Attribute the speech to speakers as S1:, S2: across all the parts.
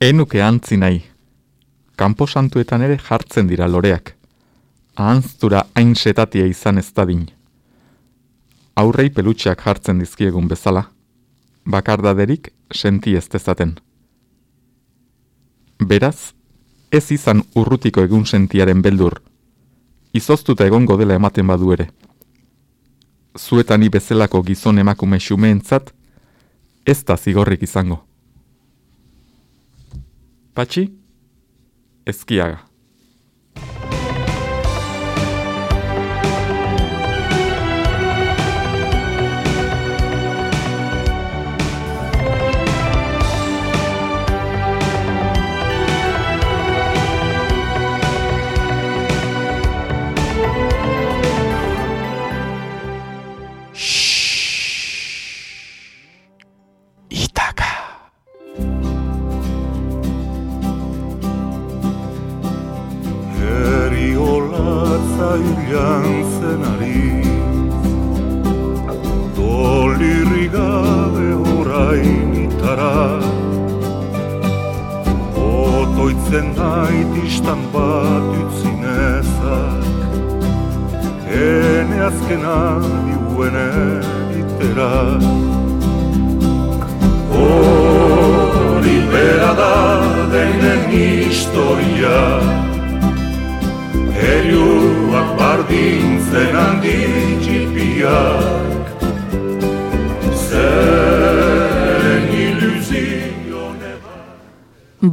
S1: Enuke antzi nahi. Kampo santuetan ere jartzen dira loreak. Ahanztura hain setatia izan ez dadin. Aurrei pelutxeak jartzen dizkiegun bezala. Bakardaderik senti ez dezaten. Beraz, ez izan urrutiko egun sentiaren beldur. Izoztuta egongo dela ematen badu ere. Zuetani bezalako gizon emakume xumeentzat, ez da zigorrik izango. Patxi, ezkiaga.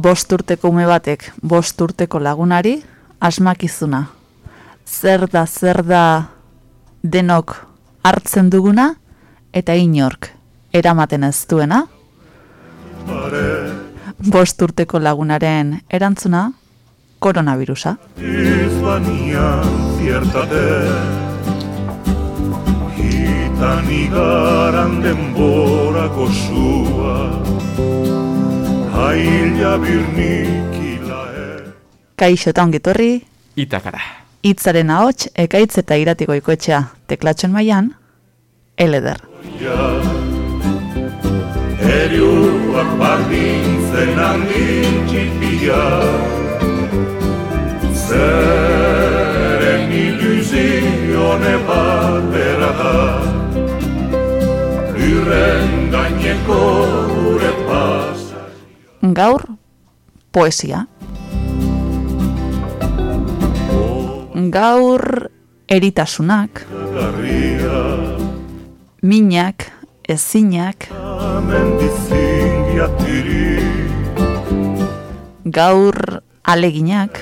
S2: Bost urteko ume batek bost urteko lagunari asmakizuna. Zer da, zer da denok hartzen duguna eta inork eramaten ez duena? Bost urteko lagunaren erantzuna koronavirusa. Izbania ziertate Hitan igaran denborako sua Aila birnikila Kaixo eta ongitorri
S1: Itakara.
S2: Itzaren ahots ekaitz eta iratiko ikoetxea Teklatxon maian Eleder. Eriuak bardintzen txipia. Zeren ilusione bat bera da. Lurren gaineko gaur poesia. Gaur eritasunak, minak, ezinak, gaur aleginak,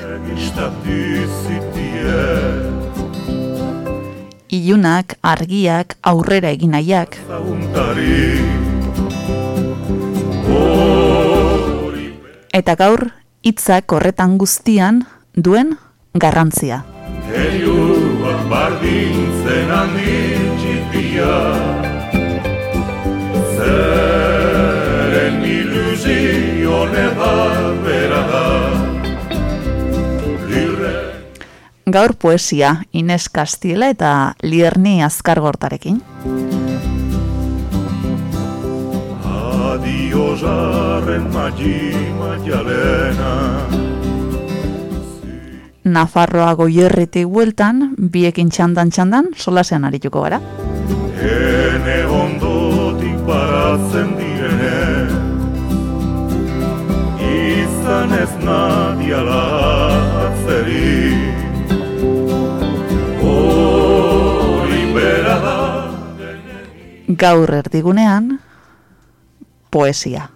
S2: ilunak, argiak, aurrera eginaiak, eta gaur hitzak horretan guztian duen garrantzia. Heliuak bardintzen handitxipia Zeren ilusio nebat bera da Gaur poesia Ines Castiela eta Lierni Azkargortarekin. Adio magi maialena Nafarroa goierritik bueltan, biekin txandan txandan, solasean arituko gara. Ene ondotik baratzen direne Izan ez nadiala atzeri. Hori bera da. Gaur erdigunean, poesia.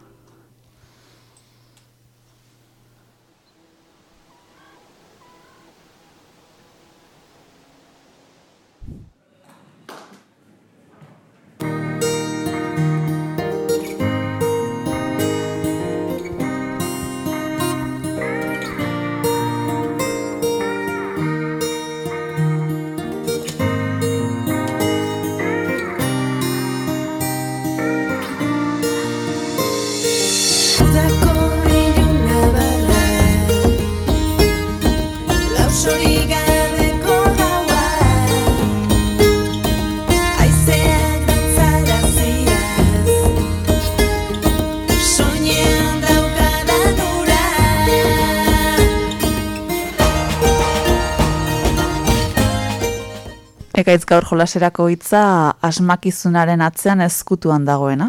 S3: Ekaitz gaur jolaserako hitza asmakizunaren atzean ezkutuan dagoena.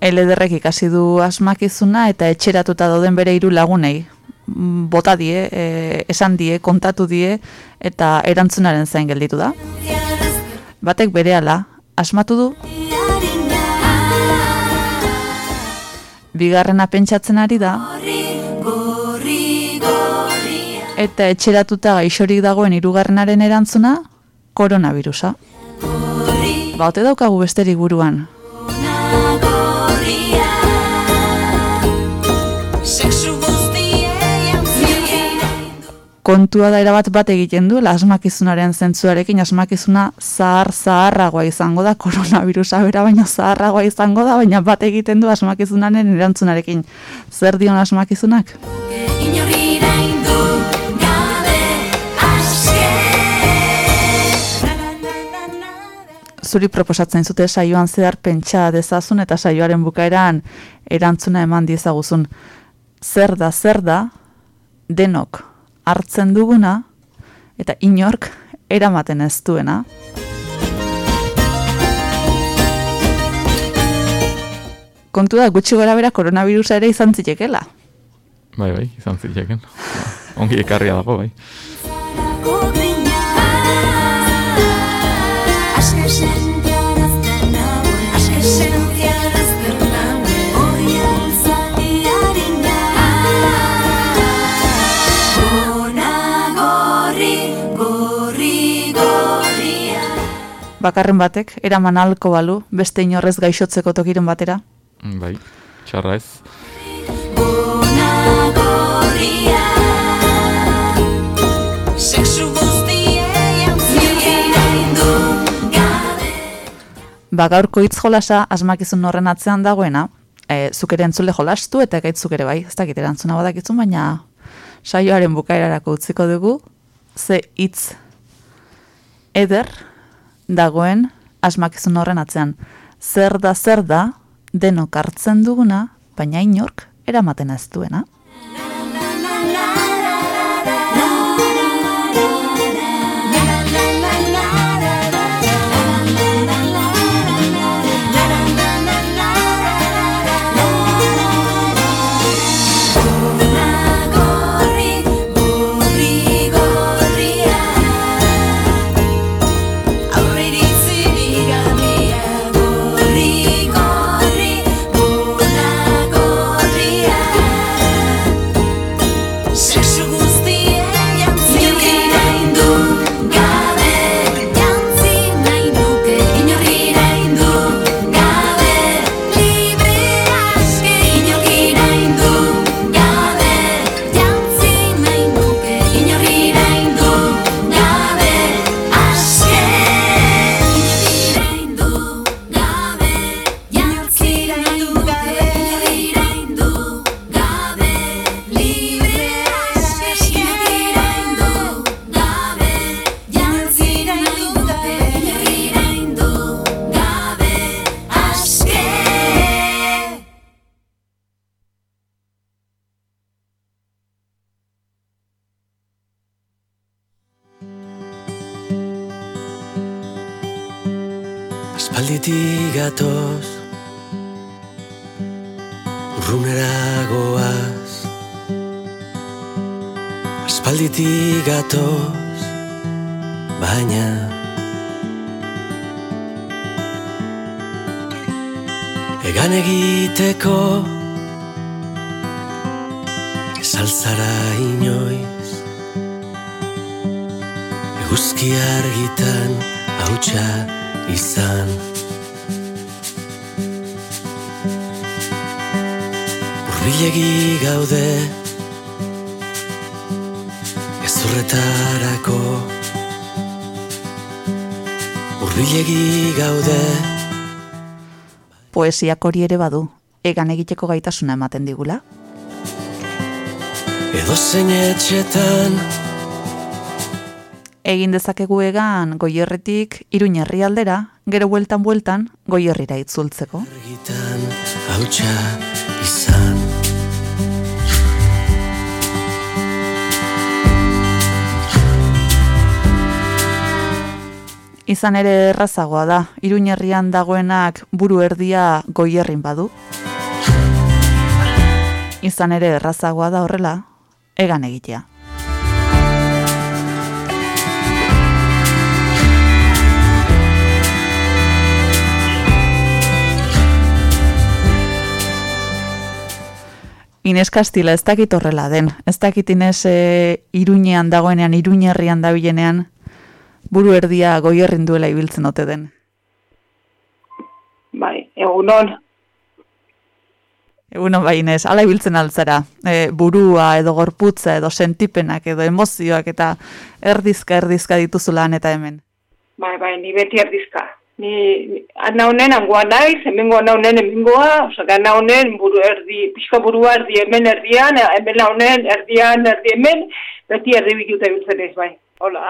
S3: Elederrek ikasi du asmakizuna eta etxeratuta dauden bere hiru lagunei. Mm, Bota die, e, esan die, kontatu die eta erantzunaren zain gelditu da. Batek berehala asmatu du. Bigarrena pentsatzen ari da. Eta etxeratuta gaixorik dagoen hirugarrenaren erantzuna koronavirusa. Ba, ote daukagu besterik buruan. Kontua da erabat bat egiten du, asmakizunaren zentzuarekin, asmakizuna zahar zaharragoa izango da, koronavirusa bera baina zaharragoa izango da, baina bat egiten du asmakizunaren erantzunarekin. Zer dion asmakizunak? Zuri proposatzen zute saioan zehar pentsa dezazun eta saioaren bukaeran erantzuna eman diezaguzun. Zer da, zer da, denok hartzen duguna eta inork eramaten ez duena. Kontu da, gutxi gora bera koronavirusa ere izan zitekela.
S4: Bai, bai, izan ziteken. Ongi ekarria dago, bai.
S3: Bakarren batek, eraman alko balu, beste inorrez gaixotzeko tokiren batera?
S4: Bai, txarra ez. Ba, gaurko hitz jolasa asmakizun horren atzean dagoena, e, zuk ere entzule jolastu eta gaitzuk ere bai, ez dakit erantzuna badakizun, baina saioaren bukaerarako utziko dugu, ze hitz eder, dagoen asmakizun horren atzean. Zer da, zer da, denok hartzen duguna, baina inork eramaten ez duena.
S3: Poesiak hori ere badu, egan egiteko gaitasuna ematen digula.
S5: Edo zein etxetan
S3: Egin dezakegu egan goierretik iruñerri aldera, gero bueltan bueltan goierrira itzultzeko.
S5: Argitan hautsa izan
S3: Izan ere errazagoa da, iruñerrian dagoenak buru erdia goierrin badu. Izan ere errazagoa da horrela, egan egitea. Ines Kastila, ez dakit horrela den. Ez dakit Ines e, iruñean dagoenean, iruñerrian dabilenean, buru erdia goierrin duela ibiltzen ote den.
S6: Bai, egunon,
S3: Egunon bai Ines, ala ibiltzen altzara. E, burua edo gorputza edo sentipenak edo emozioak eta erdizka erdizka dituzula han eta hemen.
S6: bai, bai, ni beti erdizka. Ni, ana honen angoa naiz, hemengo ana honen hemengoa, osea, ana honen buru erdi, pixka burua erdi hemen erdian, hemen honen erdian erdi hemen, beti erdi bituta ibiltzen ez, bai. Hola.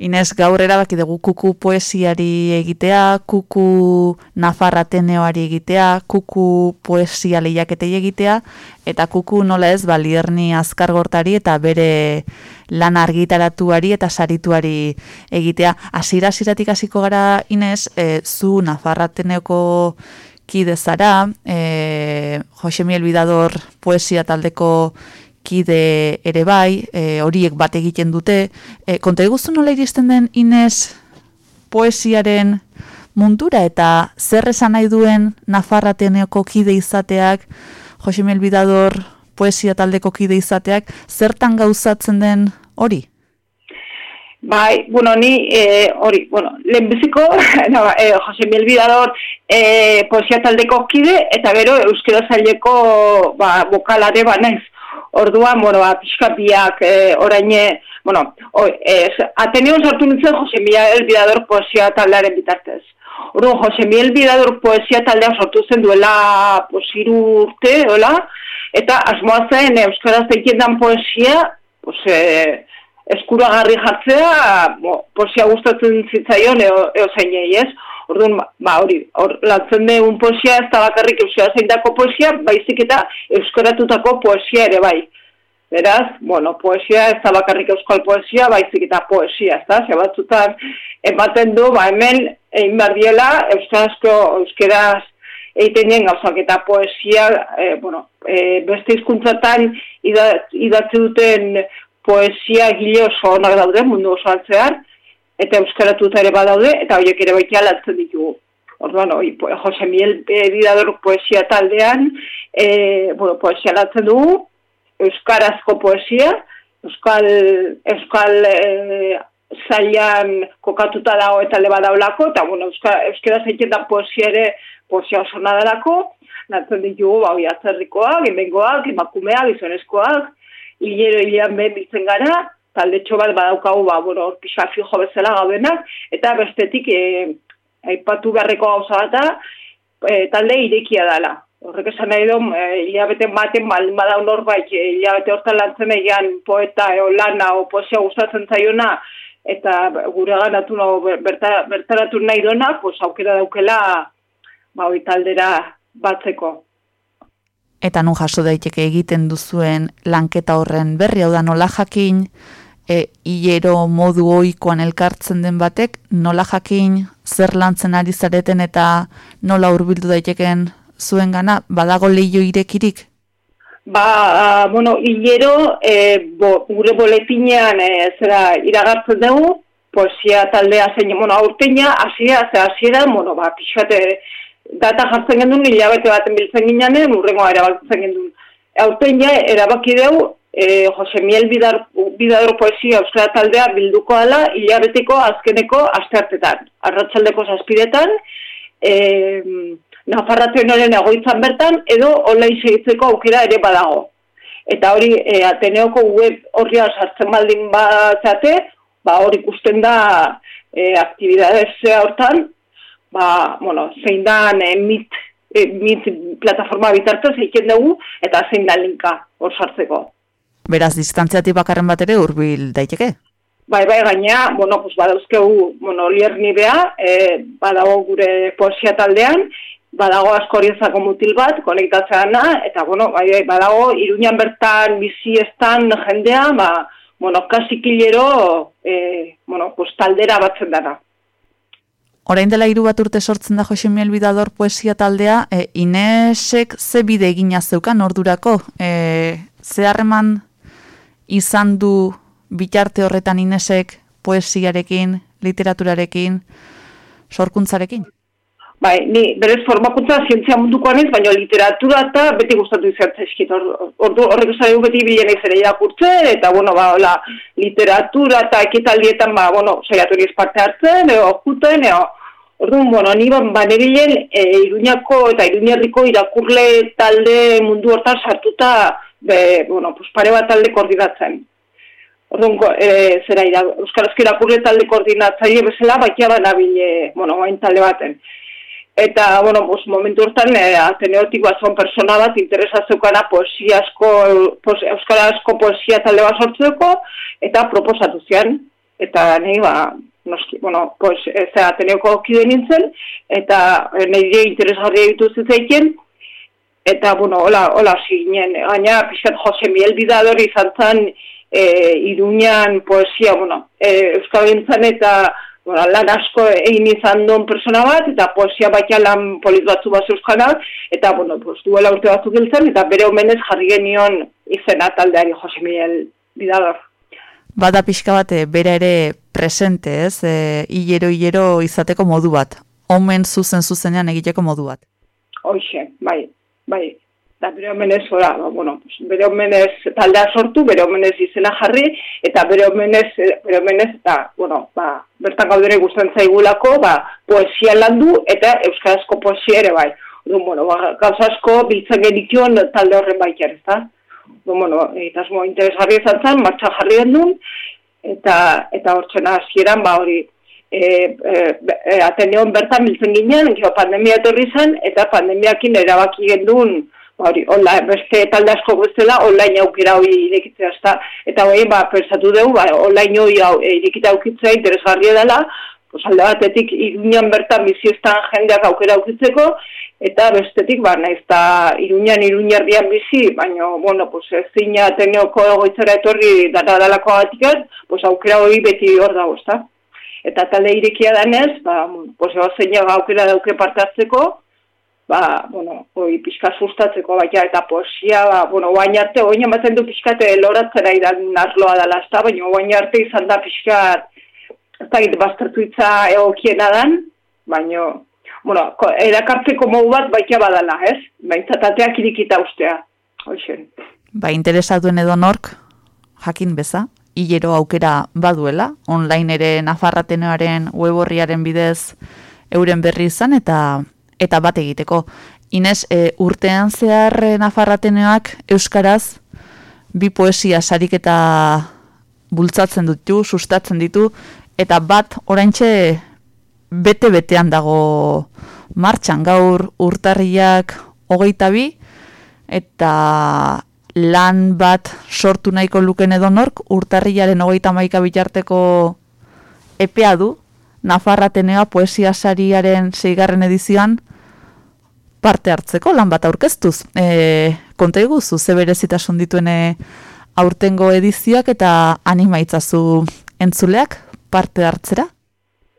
S3: Ines gaur erabaki dugu kuku poesiari egitea, kuku Nafarra Ateneoari egitea, kuku poesia lehiaketei egitea, eta kuku nola ez balierni azkargortari eta bere lan argitaratuari eta sarituari egitea. Hasiera hasieratik hasiko gara Ines, e, zu Nafarra Ateneoko kide zara, e, Jose Miel Bidador poesia taldeko kide ere bai, e, horiek bat egiten dute. E, konta eguzu nola iristen den Ines poesiaren mundura eta zer esan nahi duen Nafarra Ateneoko kide izateak, Jose Miel Bidador poesia taldeko kide izateak, zertan gauzatzen den hori?
S6: Bai, bueno, ni eh, hori, bueno, lehenbiziko, no, eh, Jose Miel Bidador eh, poesia taldeko kide, eta gero euskera zaileko ba, bokalare ba. Orduan, bueno, ba, pixka biak eh, oraine, bueno, oi, eh, Ateneon sartu nintzen Jose Miel Bidador poesia taldearen bitartez. Orduan, Jose Miel Bidador poesia taldea sortu zen duela pues, hiru urte, hola, eta asmoa zen euskaraz egiten dan poesia, pues, eh, eskuragarri jartzea, bo, poesia gustatzen zitzaion eo, eo zeinei, ez? Orduan, ba, hori, hor, lantzen deun poesia, ez da bakarrik euskara zeindako poesia, baizik eta euskaratutako poesia ere bai. Beraz, bueno, poesia ez da bakarrik euskal poesia, baizik eta poesia, ez da? Zer batzutan, ematen du, ba, hemen, egin behar diela, euskarazko, euskaraz egiten dien gauzak eta poesia, e, bueno, e, beste hizkuntzatan idatzi duten poesia gile oso onak daude mundu oso altzean, eta euskaratuta ere badaude, eta horiek ere baitea lantzen ditugu. Orduan, oi, po, Jose Miel Bidador poesia taldean, e, bueno, poesia lantzen dugu, euskarazko poesia, euskal, euskal e, zailan kokatuta dago eta leba daulako, eta bueno, euskara, zaiten da poesia ere poesia oso nadalako, lantzen ditugu, ba, oi, atzerrikoak, emengoak, emakumeak, gizonezkoak, hilero hilean behen bitzen gara, talde bat badaukagu, ba, bueno, pixka fijo bezala gaudenak, eta bestetik, e, aipatu beharreko gauza bata, e, talde irekia dela. Horrek esan nahi du, e, hilabete baten badau norbait, hilabete hortan lantzen egian poeta, e, lana, o poesia gustatzen zaiona, eta gure ganatu no, berta, bertaratu nahi dona, pues, aukera daukela, ba, taldera batzeko
S3: eta nun jaso daiteke egiten duzuen lanketa horren berri hau da nola jakin e, hilero modu ohikoan elkartzen den batek nola jakin zer lantzen ari zareten eta nola hurbildu daiteken zuen gana badago leio irekirik
S6: Ba, bueno, hilero e, bo, gure boletinean e, zera iragartzen dugu, poesia taldea zein, bueno, aurteina, hasiera, ze hasiera, bueno, ba, pixate, data jartzen gendun, hilabete baten biltzen ginen, urrengoa erabakitzen gendun. Aurten ja, erabaki dugu, e, Jose Miel Bidar, Bidador Poesia Euskara Taldea bilduko ala, hilabeteko azkeneko asteartetan. Arratxaldeko zazpidetan, e, Nafarratuen horren egoitzan bertan, edo hola segitzeko aukera ere badago. Eta hori, e, Ateneoko web horria sartzen baldin batzate, ba hori ikusten da e, aktibidades hortan, ba, bueno, zein da e, mit, e, mit plataforma bitartez egiten dugu, eta zein da linka hor sartzeko.
S3: Beraz, distantziatik bakarren bat ere urbil daiteke?
S6: bai, bai, gaina, bueno, pues, badauzkegu, bueno, lier nibea, e, badago gure poesia taldean, badago askorienzako mutil bat, konektatzeana, eta, bueno, bai, bai, badago, iruñan bertan bizi estan jendea, ba, bueno, kasi kilero, e, bueno, pues, taldera batzen dara.
S3: Orain dela hiru bat urte sortzen da Jose Miel Bidador poesia taldea, e, Inesek ze bide egina zeukan ordurako, e, ze harreman izan du bitarte horretan Inesek poesiarekin, literaturarekin, sorkuntzarekin?
S6: Bai, ni berez formakuntza zientzia munduko anez, baina literatura eta beti gustatu izan zaizkit. Ordu horrek zaigu beti bilen izan irakurtzen, eta bueno, ba, hola, literatura eta ekitaldietan, ba, bueno, saiatu parte hartzen, eo, juten, eo, Orduan, bueno, ni ban banerilen e, Iruñako eta Iruñerriko irakurle talde mundu hortan sartuta, be, bueno, pues pare bat talde koordinatzen. Orduan, e, zera, ira, Euskarazko irakurle talde koordinatzaile bezala, bakia banabile, bueno, bain talde baten. Eta, bueno, pues, momentu hortan, e, ateneotik bat zon persona bat, interesazeukana poesiasko, pos, Euskarazko poesia talde bat sortzeko, eta proposatu zian. Eta, nahi, ba, noski, bueno, pues, ez ateneoko kide nintzen, eta e, nire interesgarria ditu zitzaiken, eta, bueno, hola, hola, zinen, gaina, pixkat Jose Miel Bidador izan zen, e, iruñan poesia, bueno, e, Euskal Gintzen eta, bueno, lan asko egin izan duen persona bat, eta poesia baita lan polit batzu bat euskana, eta, bueno, pues, duela urte batzuk giltzen, eta bere omenez jarri genion izena taldeari Jose Miel Bidador.
S3: Bada pixka bat, eh, bera ere presente, ez? E, hilero, hilero izateko modu bat. Omen zuzen zuzenean egiteko modu bat.
S6: Hoxe, bai, bai. Da bere omenez, ora, ba, bueno, bere omenez taldea sortu, bere omenez izena jarri, eta bere omenez, bere omenez, eta, bueno, ba, bertan gaudere guztan zaigulako, ba, poesia landu, eta euskarazko poesia ere, bai. Dun, bueno, ba, asko biltzen genikion talde horren baita, ez da? Bon, bueno, eta esmo interesgarri izan zen, martxa jarri den duen, eta, eta hortzena hasieran ba hori, e, e, e, ateneon bertan biltzen ginen, gero pandemia etorri zen, eta pandemiakin erabaki gendun, hori, online, beste talde asko guztela, online aukera hori irekitzea, ezta, eta hori, ba, pensatu dugu, ba, online hori irekita aukitzea interesgarria dela, pues alde batetik iruñan bertan biziestan jendeak aukera aukitzeko, eta bestetik, ba, naiz eta iruñan iruñardian bizi, baina, bueno, pues ez zina teneoko egoitzera etorri dara dalako batikat, pues aukera hori beti hor dago, ezta? Eta talde irekia danez, ba, pues ego zeina aukera dauke partatzeko, ba, bueno, hoi pixka sustatzeko baita, eta poesia, ba, bueno, oain arte, oain ematen du pixkate loratzera idan narloa dala, ezta? Baina oain arte izan da pixkat, ez da baztertu itza egokiena dan, baina, bueno, erakartzeko modu bat baikia badala, ez? Baintzatateak irikita ustea, hoxen.
S3: Ba, interesatuen edo nork, jakin beza, hilero aukera baduela, online ere nafarratenearen web horriaren bidez euren berri izan, eta eta bat egiteko. Inez, e, urtean zehar e, nafarrateneak Euskaraz, bi poesia sarik eta bultzatzen ditu, sustatzen ditu, eta bat oraintxe bete-betean dago martxan gaur urtarriak hogeita bi, eta lan bat sortu nahiko luken edo nork, urtarriaren hogeita maika bitarteko epea du, Nafarratenea poesia sariaren zeigarren edizioan parte hartzeko lan bat aurkeztuz. E, konta iguzu, ze berezitasun dituene aurtengo edizioak eta animaitzazu entzuleak parte hartzera?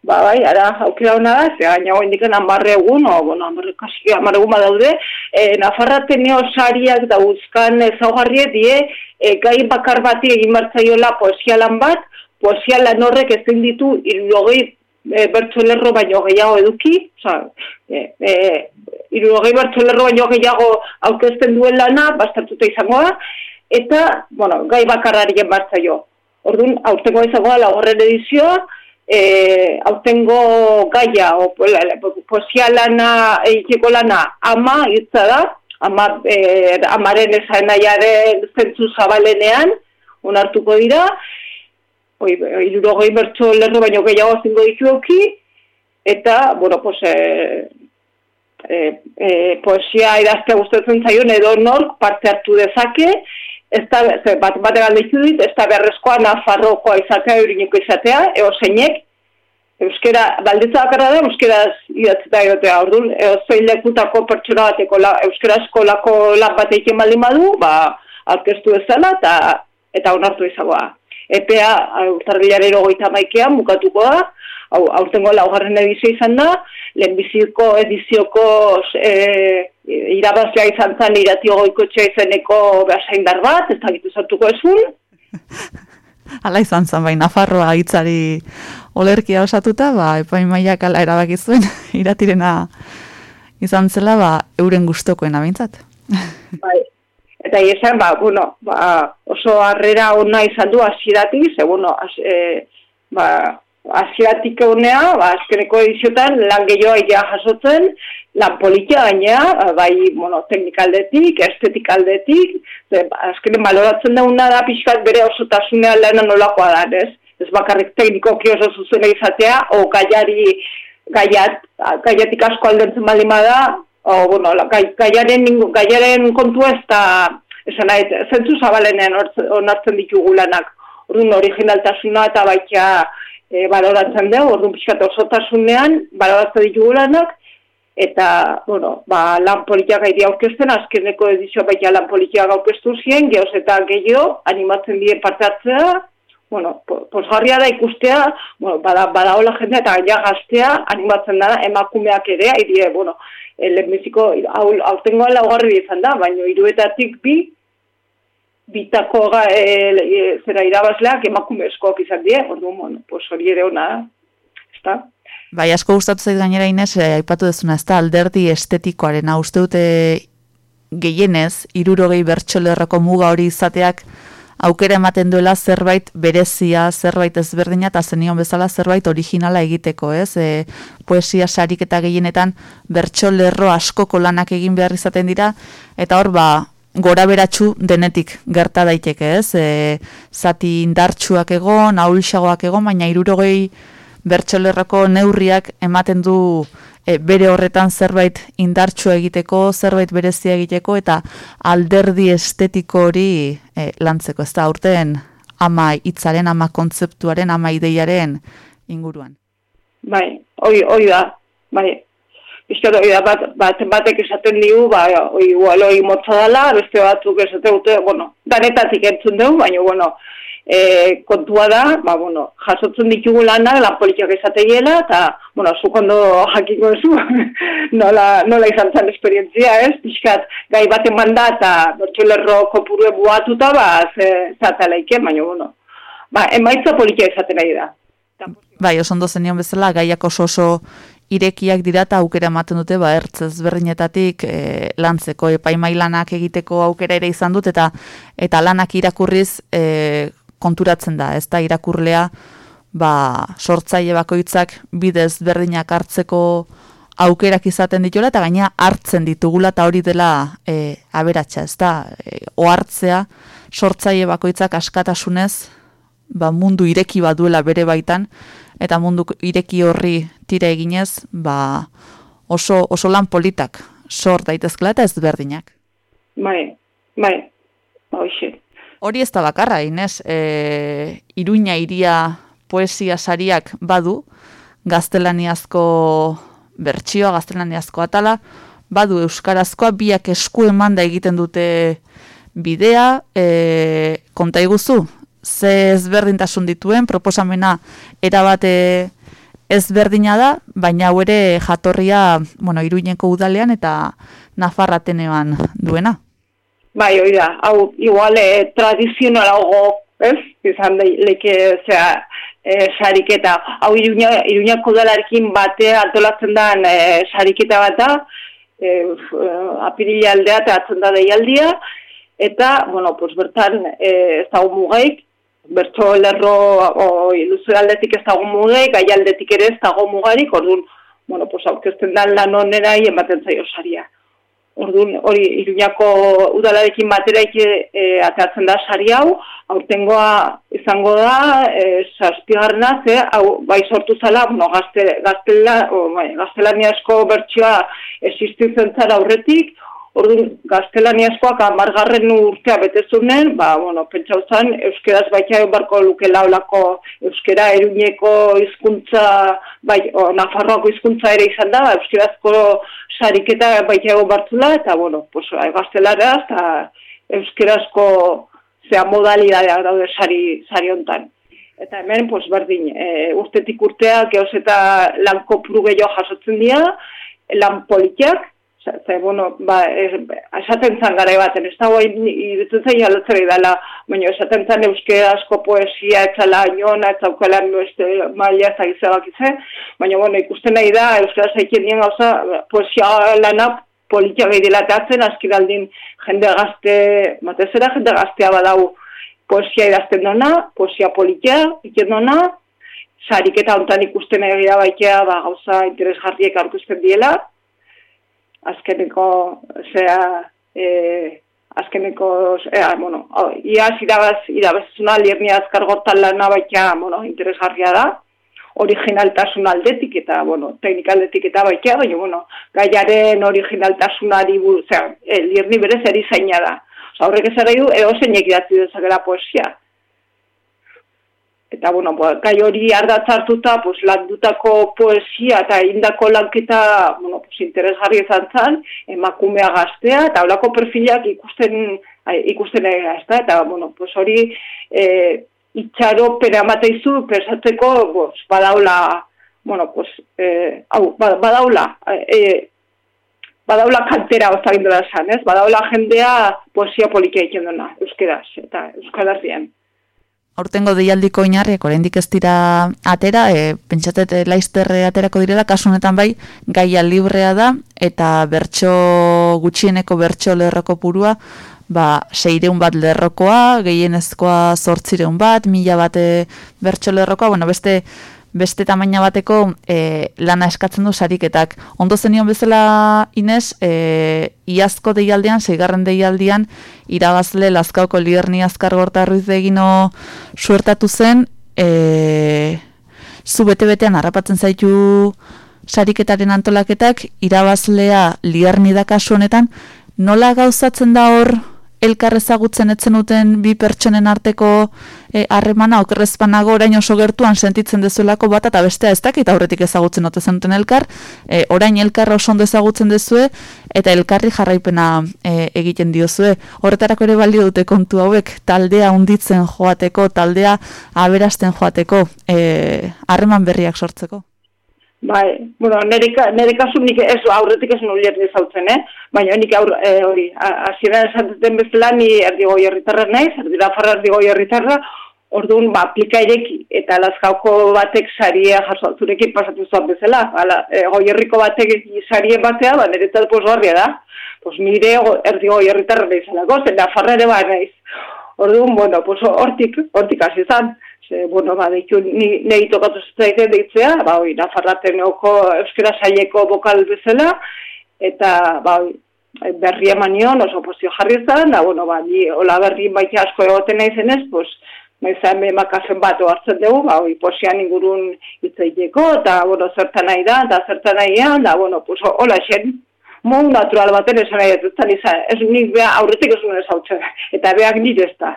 S6: Ba, bai, ara, aukera hona da, ze gaina goi indiken amarre egun, o, bueno, amarre, kasi, amarre egun badaude, e, Nafarra teneo sariak da uzkan ezaugarrie die, e, gai bakar bati egin martzaiola poesia lan bat, poesia lan horrek ezin ditu irurogei e, bertso lerro baino gehiago eduki, oza, e, e, irurogei bertso lerro baino gehiago aukezten duen lana, bastartuta izangoa, eta, bueno, gai bakarrari egin martzaio. Orduan, aurtengo ezagoa lagorren edizioa, e, aurtengo gaia, o, poesia lana, eiteko lana, ama, hitza da, ama, e, amaren esan nahiaren zentzu zabalenean, onartuko dira, oi, irurogei bertso lerro baino gehiago zingo dituoki, eta, bueno, pues, e, e, e, poesia idaztea gustatzen zaion edo nork parte hartu dezake, ez da, ze, bat, bat egalditu dit, ez da beharrezkoa nafarrokoa izatea, eurineko izatea, eo zeinek, euskera, balditza bakarra da, euskera idatzeta egotea, orduan, eo zein lekutako pertsona bateko la, euskera eskolako lan bat eiken baldin badu, ba, aurkeztu ezala, eta, eta onartu izagoa. EPA, urtarrilaren ogoita maikean, bukatuko da, aurtengo laugarren edizio izan da, lehenbiziko edizioko e, irabazlea izan zen iratio goiko izeneko behasain bat, ez da gitu zartuko esun.
S3: Ala izan zen, bai, Nafarroa hitzari olerkia osatuta, ba, epain maiak ala erabakizuen iratirena izan zela, ba, euren gustokoen abintzat.
S6: Bai, eta izan, ba, bueno, ba, oso harrera ona izan du asiratik, ze, bueno, as, e, ba, asiatik egunea, ba, azkeneko ediziotan, lan gehiago aia jasotzen, lan politia gainea, bai, bueno, teknikaldetik, estetikaldetik, ze, ba, azkenen baloratzen dauna da pixkat bere osotasunean lehena nolakoa da, ez? Ez bakarrik teknikoki oso zuzena izatea, o gaiari, gaiat, gaiatik asko aldentzen bali da, o, bueno, gai, gaiaren, gaiaren kontu ez da, esan nahi, zentzu zabalenean onartzen ditugu lanak, orduan originaltasuna eta baita, e, baloratzen dugu, orduan pixkat osotasunean, baloratzen ditugu lanak, eta, bueno, ba, lan politiak gaiti aurkezten, azkeneko edizio baita lan politiak aurkeztu ziren, gehoz eta gehiago, animatzen dien parte hartzea, bueno, posgarria da ikustea, bueno, bada, bada hola jendea eta gaina gaztea, animatzen da, emakumeak ere, haidie, bueno, e, lehenbiziko, aurtengoa laugarri izan da, baina iruetatik bi, bitako ga, e, zera irabazleak emakume eskoak izan die, ordu, bueno, pues hori ere ona, ezta?
S3: Bai, asko gustatu zait gainera inez, eh, aipatu dezuna, ezta, alderdi estetikoaren, uste dute gehienez, irurogei bertxolerrako muga hori izateak, aukera ematen duela zerbait berezia, zerbait ezberdina, eta zenion bezala zerbait originala egiteko, ez? E, poesia sarik eta gehienetan bertxolerro askoko lanak egin behar izaten dira, eta hor, ba, gora beratxu denetik gerta daiteke, ez? E, zati indartsuak egon, ahulxagoak egon, baina irurogei bertxolerrako neurriak ematen du e, bere horretan zerbait indartsu egiteko, zerbait berezia egiteko, eta alderdi estetiko hori e, lantzeko, ez da, urten ama hitzaren, ama kontzeptuaren, ama ideiaren inguruan.
S6: Bai, hoi, hoi da, bai, Bizkatu, da, bat, bat, batek esaten digu, ba, oi, igual, oi, motza dela, beste batzuk esate dute, bueno, danetatik entzun dugu, baina, bueno, e, kontua da, ba, bueno, jasotzen ditugu lanak, lan politiak esateiela, eta, bueno, zu kondo jakiko ezu, nola, nola izan zen esperientzia, ez? Bizkat, gai bat eman da, eta bertxolerro kopuru buatuta, ba, ze, zatela baina, bueno, ba, emaitza politia esaten nahi da.
S3: Bai, oso ondo zenion bezala, gaiak oso oso irekiak dira eta aukera ematen dute ba ertz ezberdinetatik e, lantzeko epaimailanak egiteko aukera ere izan dut eta eta lanak irakurriz e, konturatzen da, ez da irakurlea ba sortzaile bakoitzak bidez berdinak hartzeko aukerak izaten dituela eta gaina hartzen ditugula eta hori dela e, aberatsa, ez da, e, ohartzea sortzaile bakoitzak askatasunez ba, mundu ireki baduela bere baitan, eta mundu ireki horri tira eginez, ba, oso, oso lan politak sort daitezkela eta ez berdinak.
S6: Bai, bai, hoxe.
S3: Hori ez da bakarra, Inez, e, iruña iria poesia sariak badu, gaztelaniazko bertsioa, gaztelaniazko atala, badu euskarazkoa biak esku eman da egiten dute bidea, e, konta iguzu, ze ezberdintasun dituen, proposamena erabate ezberdina da, baina hau ere jatorria, bueno, iruineko udalean eta nafarratenean duena.
S6: Bai, hori da, hau, igual, eh, tradizionalago, ez? Izan da, leke, zera, eh, sariketa, hau iruña, iruñako udalarekin bate antolatzen da eh, sariketa bat da, eh, apirila aldea eta atzen da deialdia, eta, bueno, pues bertan, eh, ez dago mugaik, bertso lerro o ilusio aldetik ez dago mugei, gai aldetik ere ez dago mugarik, orduan, bueno, pues aurkezten da lan onera ematen zaio saria. Orduan, hori iruñako udalarekin batera e, ateatzen da sari hau, aurtengoa izango da, e, saspigarna, ze, hau, bai sortu zala, bueno, gazte, gaztela, o, bai, gaztelania esko bertsioa existitzen zara aurretik, Orduan, gaztelaniazkoak amargarren urtea betezunen, ba, bueno, pentsa uzan, euskeraz baita barko luke laulako euskera eruneko hizkuntza bai, o, Nafarroako hizkuntza ere izan da, euskerazko sariketa baita bartzula, eta, bueno, pues, gaztelara, eta euskerazko zea modalidadea daude sari, sari ontan. Eta hemen, pues, berdin, e, urtetik urteak, eos eta lanko prugeio jasotzen dira, lan politiak, Zer, bueno, ba, esaten zan gara baten, ez da guai, irutzen zain alotzera idala, baina esaten zan euske asko poesia, etxala aniona, etxaukala beste maila gizabak izan, baina, bueno, ikusten nahi da, euskera zaikien dien gauza, poesia lana politia gehi dilatatzen, askiraldin jende gazte, matezera jende gaztea badau poesia idazten dona, poesia politia, iken dona, sariketa hontan ikusten da baitea, ba, gauza interesgarriek aurkuzten diela, azkeneko, zera, e, azkeneko, ea, bueno, iaz irabaz, irabazuna lierni azkar gortan lan baita, bueno, interesgarria da, originaltasun aldetik eta, bueno, teknikaldetik eta baita, baina, bueno, gaiaren originaltasunari buruz, e, lierni berez erizaina da. Osa, horrek ez du, edo zeinek idatzi dezakera poesia eta bueno, gai hori ardatzartuta, pues, landutako poesia eta indako lanketa, bueno, pues, interesgarri izan zan, emakumea gaztea, eta holako perfilak ikusten, ikusten ega, ez da, eta, bueno, pues, hori e, itxaro pere amateizu, persatzeko, pues, badaula, bueno, pues, e, hau, badaula, e, badaula kantera ozagindu da zan, ez? Badaula jendea poesia polikia ikendona, euskeraz, eta euskaraz
S3: Aurtengo deialdiko oinarriak oraindik ez dira atera, e, pentsatet laizterre aterako direla, kasu honetan bai, gaia librea da, eta bertso gutxieneko bertso lerroko purua, ba, seireun bat lerrokoa, gehienezkoa zortzireun bat, mila bate bertso lerrokoa, bueno, beste beste tamaina bateko e, lana eskatzen du sariketak. Ondo zenion bezala Ines, e, iazko deialdean, seigarren deialdean, irabazle lazkauko lierni azkar gorta ruiz egino suertatu zen, e, zu bete-betean harrapatzen zaitu sariketaren antolaketak, irabazlea lierni da kasu honetan, nola gauzatzen da hor elkar ezagutzen etzen duten bi pertsonen arteko e, harremana e, okerrezpanago orain oso gertuan sentitzen dezuelako bat eta bestea ez dakit aurretik ezagutzen ote zenuten elkar, e, orain elkar oso ondo ezagutzen dezue eta elkarri jarraipena e, egiten diozue. Horretarako ere balio dute kontu hauek taldea unditzen joateko, taldea aberasten joateko harreman berriak sortzeko.
S6: Bai, bueno, nire kasu nik ez aurretik ez nuliet nizautzen, eh? Baina nik aur, e, hori, hasiera esaten bezala ni erdigo jarritarra naiz, erdira farra erdigo jarritarra, orduan, ba, aplika ireki, eta lazkauko batek saria jasoatzurekin pasatu zuan bezala. Hala, e, goierriko batek sarie batea, ba, nire eta posgarria da. Pues nire erdigo jarritarra naiz, alako, zen farra ere ba naiz. Orduan, bueno, pues hortik, hortik hasi zan ze, bueno, ba, deitu, ni, nahi tokatu zaiten deitzea, ba, oi, nafarraten euskera saileko bokal bezala, eta, ba, berri emanion, oso pozio jarri zan, da, bueno, ba, ni, hola berri baita asko egoten nahi zenez, pues, Maizan be makazen bat hartzen dugu, ba, oi, posian ingurun itzaiteko, eta, bueno, zertan nahi da, eta zertan nahi da, bueno, pues, hola, xen, mon natural baten esan nahi dut, ez nik beha aurretik ez nuen hautzen, eta beak nire ez da.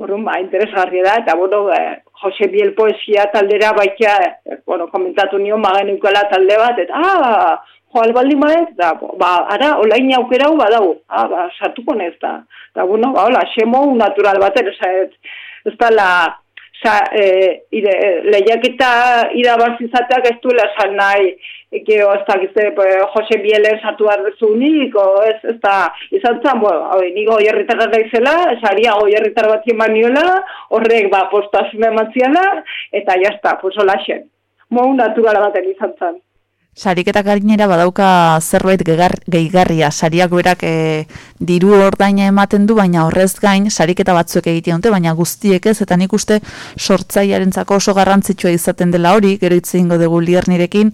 S6: Orrun, ba, interesgarri da, eta, bueno, eh, Jose Biel poesia taldera baitia, eh, bueno, komentatu nio, magen ukala talde bat, eta, ah, jo, albaldi maez, da, ba, ara, olain aukera hu badau, ah, ba, sartuko nez, da, da, bueno, ba, hola, xemo natural bat, ez, ez da, la, sa, e, ire, lehiaketa irabazizateak ez duela esan nahi, eke ez da gizte Jose Bielen sartu ardezu nik, ez, ez da, izan zan, bo, hau, nigo oierritarra gaizela, esaria oierritar bat eman horrek, ba, postasuna ematziana, eta jazta, pues hola xen. Mo, naturala baten izan zan.
S3: Sariketak garinera badauka zerbait gehigarria, sariak berak e, diru ordaina ematen du, baina horrez gain, sariketa batzuek egiten dute, baina guztiek ez, eta nik uste sortzaiarentzako oso garrantzitsua izaten dela hori, gero itzingo dugu liernirekin,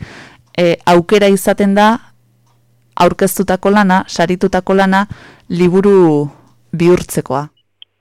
S3: e, aukera izaten da aurkeztutako lana, saritutako lana liburu bihurtzekoa.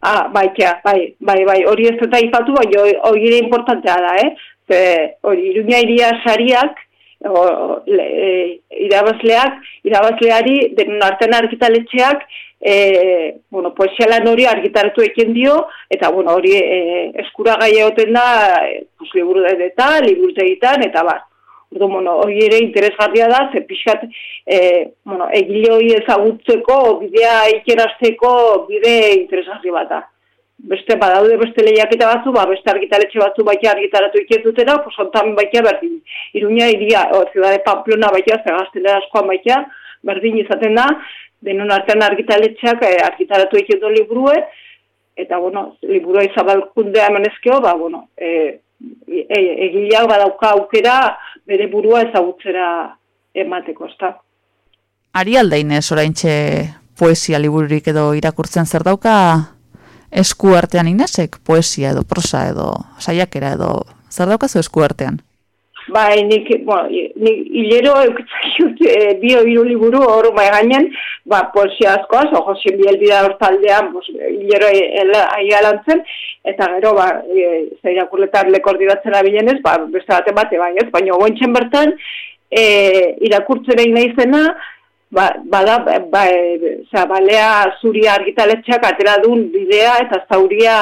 S6: Ah, bai, bai, bai, bai, hori ez eta ipatu, bai, hori ere importantea da, eh? Ze, hori, iruña iria sariak, o, le, e, irabazleak, irabazleari denon artean argitaletxeak e, bueno, poesialan hori argitaratu eken dio, eta bueno, hori e, eskura egoten da, e, liburu eta, liburu eta bar. Ordu, bueno, hori ere interesgarria da, ze pixkat, e, bueno, egile hori ezagutzeko, bidea ikerazteko, bide interesgarri bat da beste badaude beste lehiaketa batzu, ba, beste argitaletxe batzu baita argitaratu iketutena, pues ontan baita berdin. Iruña iria, o, ciudad de Pamplona baita, zegaztela askoan baita, berdin izaten da, denon artean argitaletxeak eh, argitaratu iketu liburue, eta, bueno, liburua izabalkundea emanezkeo, ba, bueno, e, e, egileak badauka aukera bere burua ezagutzera emateko, ezta.
S3: Ari aldainez oraintxe poesia libururik edo irakurtzen zer dauka esku artean inesek, poesia edo prosa edo saiakera edo zer daukazu esku artean?
S6: Bai, nik, bueno, nik hilero eukitzaiut e, eh, bio hiru liburu hor mai gainen, ba, poesia asko asko, Jose Biel Bida hortaldean, pues, hilero aia lantzen, eta gero, ba, e, zairakurletar lekordibatzen abilenez, ba, beste bate bate, bai, ez, baina gointxen bertan, e, irakurtzen egin nahi ba, bada, ba, e, balea zuria argitaletxeak atera duen bidea eta zauria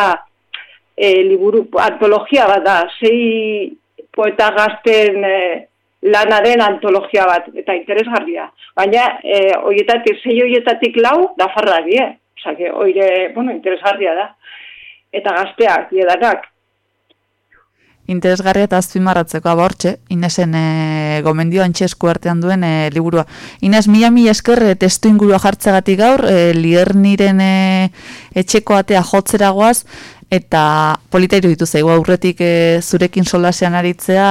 S6: e, liburu antologia bat da, sei poeta gazten e, lanaren antologia bat, eta interesgarria. Baina, e, oietatik, sei oietatik lau, da farra die. Osa, oire, bueno, interesgarria da. Eta gazteak, diedanak
S3: interesgarria eta azpimarratzeko abortxe, Inesen e, gomendio antxesku artean duen e, liburua. Ines, mila mila esker e, testu ingurua jartzagatik gaur, e, lierniren e, etxeko atea jotzeragoaz, eta polita iruditu zaigu aurretik e, zurekin solasean aritzea,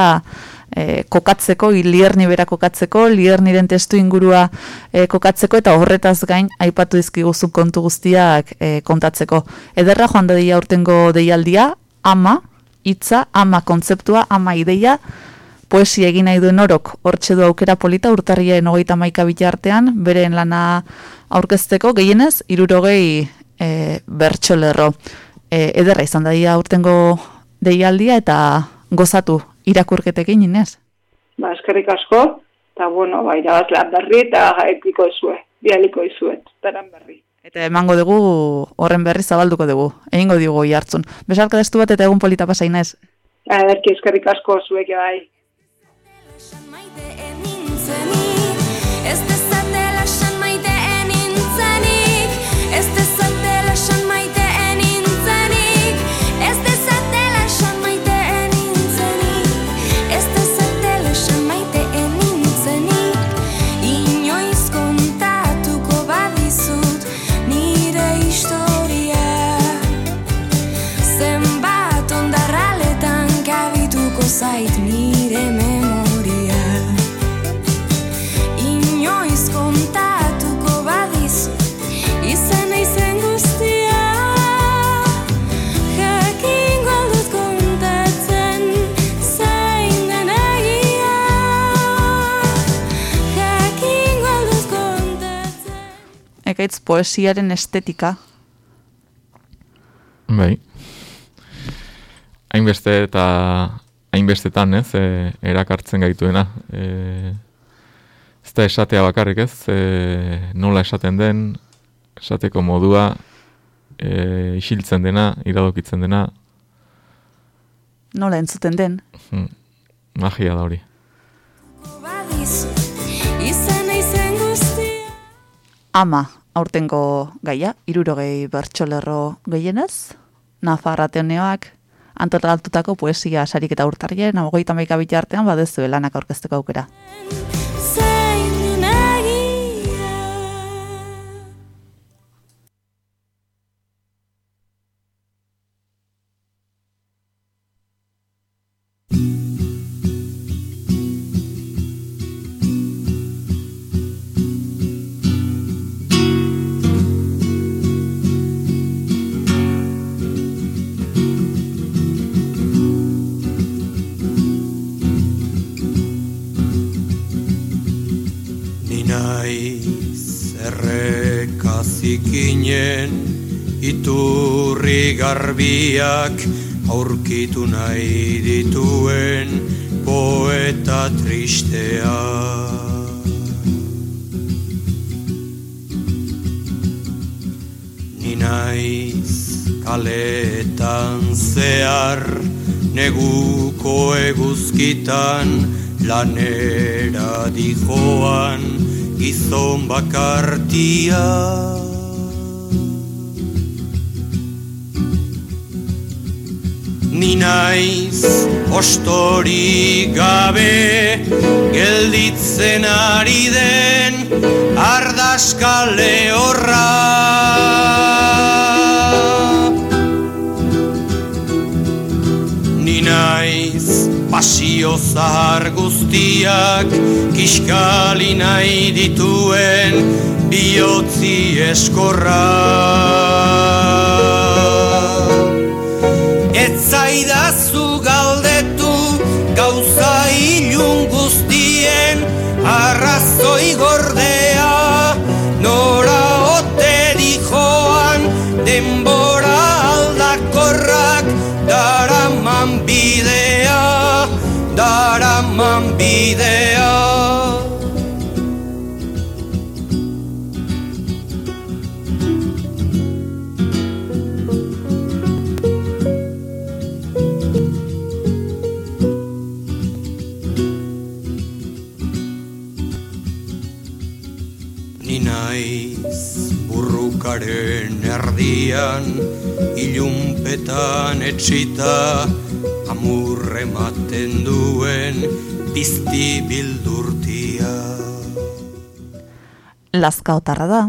S3: e, kokatzeko, lierni bera kokatzeko, lierniren testu ingurua e, kokatzeko, eta horretaz gain, aipatu dizkiguzun kontu guztiak e, kontatzeko. Ederra joan da dia urtengo deialdia, ama, hitza, ama kontzeptua, ama ideia, poesia egin nahi duen orok, hortxe du aukera polita, urtarrien hogeita maika bitartean, beren lana aurkezteko, gehienez, irurogei e, bertso lerro. E, ederra izan daia urtengo deialdia eta gozatu irakurketekin inez.
S6: Ba, eskerrik asko, eta bueno, ba, irabazlean berri eta epiko ezue, bialiko izuet, beran berri.
S3: Eta emango dugu horren berri zabalduko dugu. Egingo dugu jartzun. Besarka destu bat eta egun polita pasainez.
S6: Aderki eskerrik asko zuek bai.
S3: Ekaitz poesiaren estetika.
S1: Bai. Hainbeste eta hainbestetan, ez, e, erakartzen gaituena. E, ez da esatea bakarrik, ez, e, nola esaten den, esateko modua, e, isiltzen dena, iradokitzen dena.
S3: Nola entzuten den.
S1: Hmm. Magia da hori.
S3: Ama, aurtengo gaia, irurogei bertxolerro gehienez, Nafarrateneoak antotaltutako poesia sarik eta urtarien, amogoita maika bitartean badezu lanak aurkezteko aukera.
S5: Zikinen iturri garbiak aurkitu nahi dituen
S7: poeta tristea. Ni naiz kaletan zehar Neguko eguzkitan lanera dijoan Gizon bakartia Ni naiz ostori gabe gelditzen ari den ardaskale horra Ni naiz pasio zahar guztiak kiskali nahi dituen bihotzi eskorra. Ez zaidazu bidea Ni naiz burrukaren erdian Ilunpetan etxita Amurre maten duen Pizti bildurtia.
S3: Lazkaotarra da,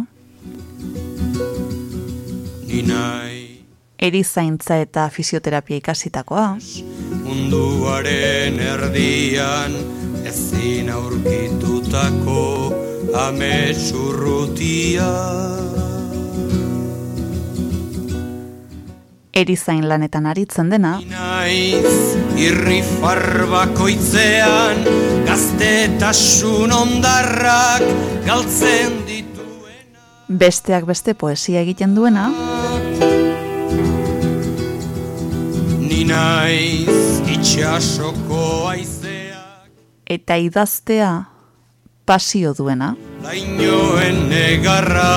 S7: Ni nahi
S3: erizaintza eta fisioterapia ikasitakoa,
S7: munduaren erdian Ezin aurkitutako ametsurrutia
S3: erizain lanetan aritzen dena,
S7: naiz irrifar bakoitzean Gaztetasun ondarrak galtzen dituen
S3: besteak beste poesia egiten duena,
S7: Ni naiz itxasoko aizeak
S3: eta idaztea pasio duena,
S7: Lainoen negarra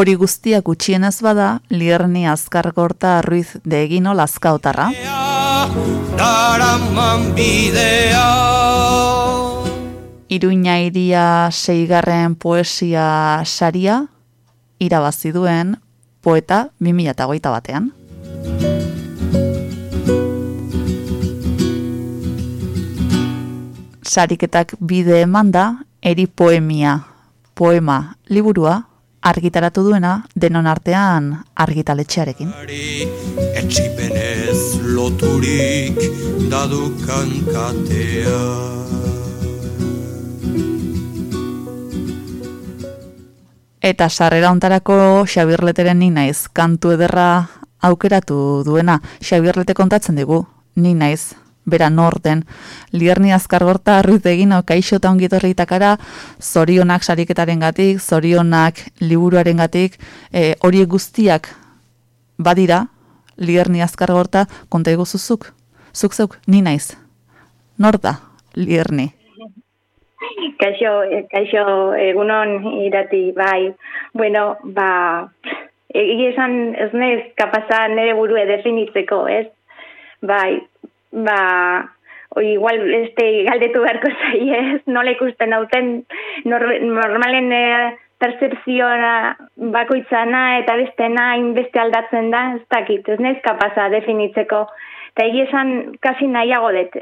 S3: hori guztia gutxienez bada, lierni azkargorta ruiz de egino lazkaotarra,
S7: Daraman bidea
S3: Iruña iria seigarren poesia saria, irabazi duen poeta 2008 batean. Sariketak bide emanda, eri poemia, poema, liburua, argitaratu duena denon artean argitaletxearekin.
S7: Etxipenez loturik dadukan katea
S3: Eta sarrera hontarako Xabirleteren ni naiz kantu ederra aukeratu duena. Xabirlete kontatzen digu, ni naiz, bera norden. Lierni azkargorta ruiz egin kaixo eta ongitorri itakara, zorionak sariketaren gatik, zorionak liburuaren gatik, e, horiek guztiak badira, lierni azkargorta konta zuzuk. Zuk zeuk, ni naiz. Nor da, lierni.
S8: Kaixo, eh, kaixo egunon irati, bai. Bueno, ba, egia esan ez nez kapaza nire burue definitzeko, ez? Bai, ba, o igual este galdetu beharko zai, ez? Nola ikusten hauten nor, normalen e, percepziona bakoitzana eta bestena hainbeste aldatzen da, ez dakit, ez nez kapaza definitzeko. Eta egia esan kasi nahiago dut,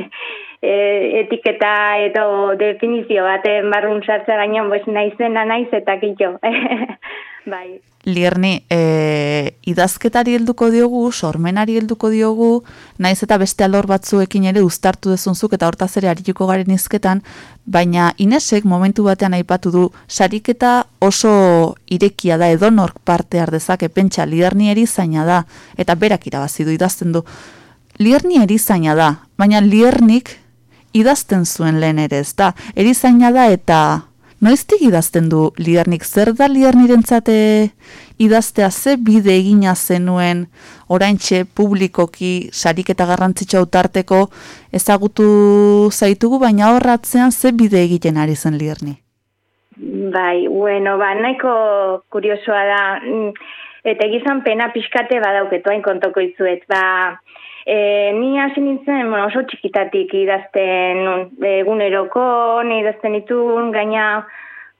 S8: e, etiketa edo definizio baten barrun sartzea baino, pues naizena naiz eta kitxo. bai.
S3: Lierni, e, idazketari helduko diogu, sormenari helduko diogu, naiz eta beste alor batzuekin ere uztartu dezunzuk eta hortaz ere arituko garen izketan, baina Inesek momentu batean aipatu du, sariketa oso irekia da edonork parte dezake pentsa Lierni erizaina da, eta berak irabazi du idazten du. Lierni erizaina da, baina Liernik idazten zuen lehen ere, ez da? Erizaina da eta noiztik idazten du lidernik? Zer da lidernirentzate idaztea ze bide egina zenuen oraintxe publikoki sarik eta garrantzitsua utarteko ezagutu zaitugu, baina horratzean ze bide egiten ari zen liderni?
S8: Bai, bueno, ba, nahiko kuriosoa da, mm, eta egizan pena pixkate badauketu hain kontoko izuet, ba, e, ni hasi nintzen, bueno, oso txikitatik idazten eguneroko, ni idazten itun, gaina,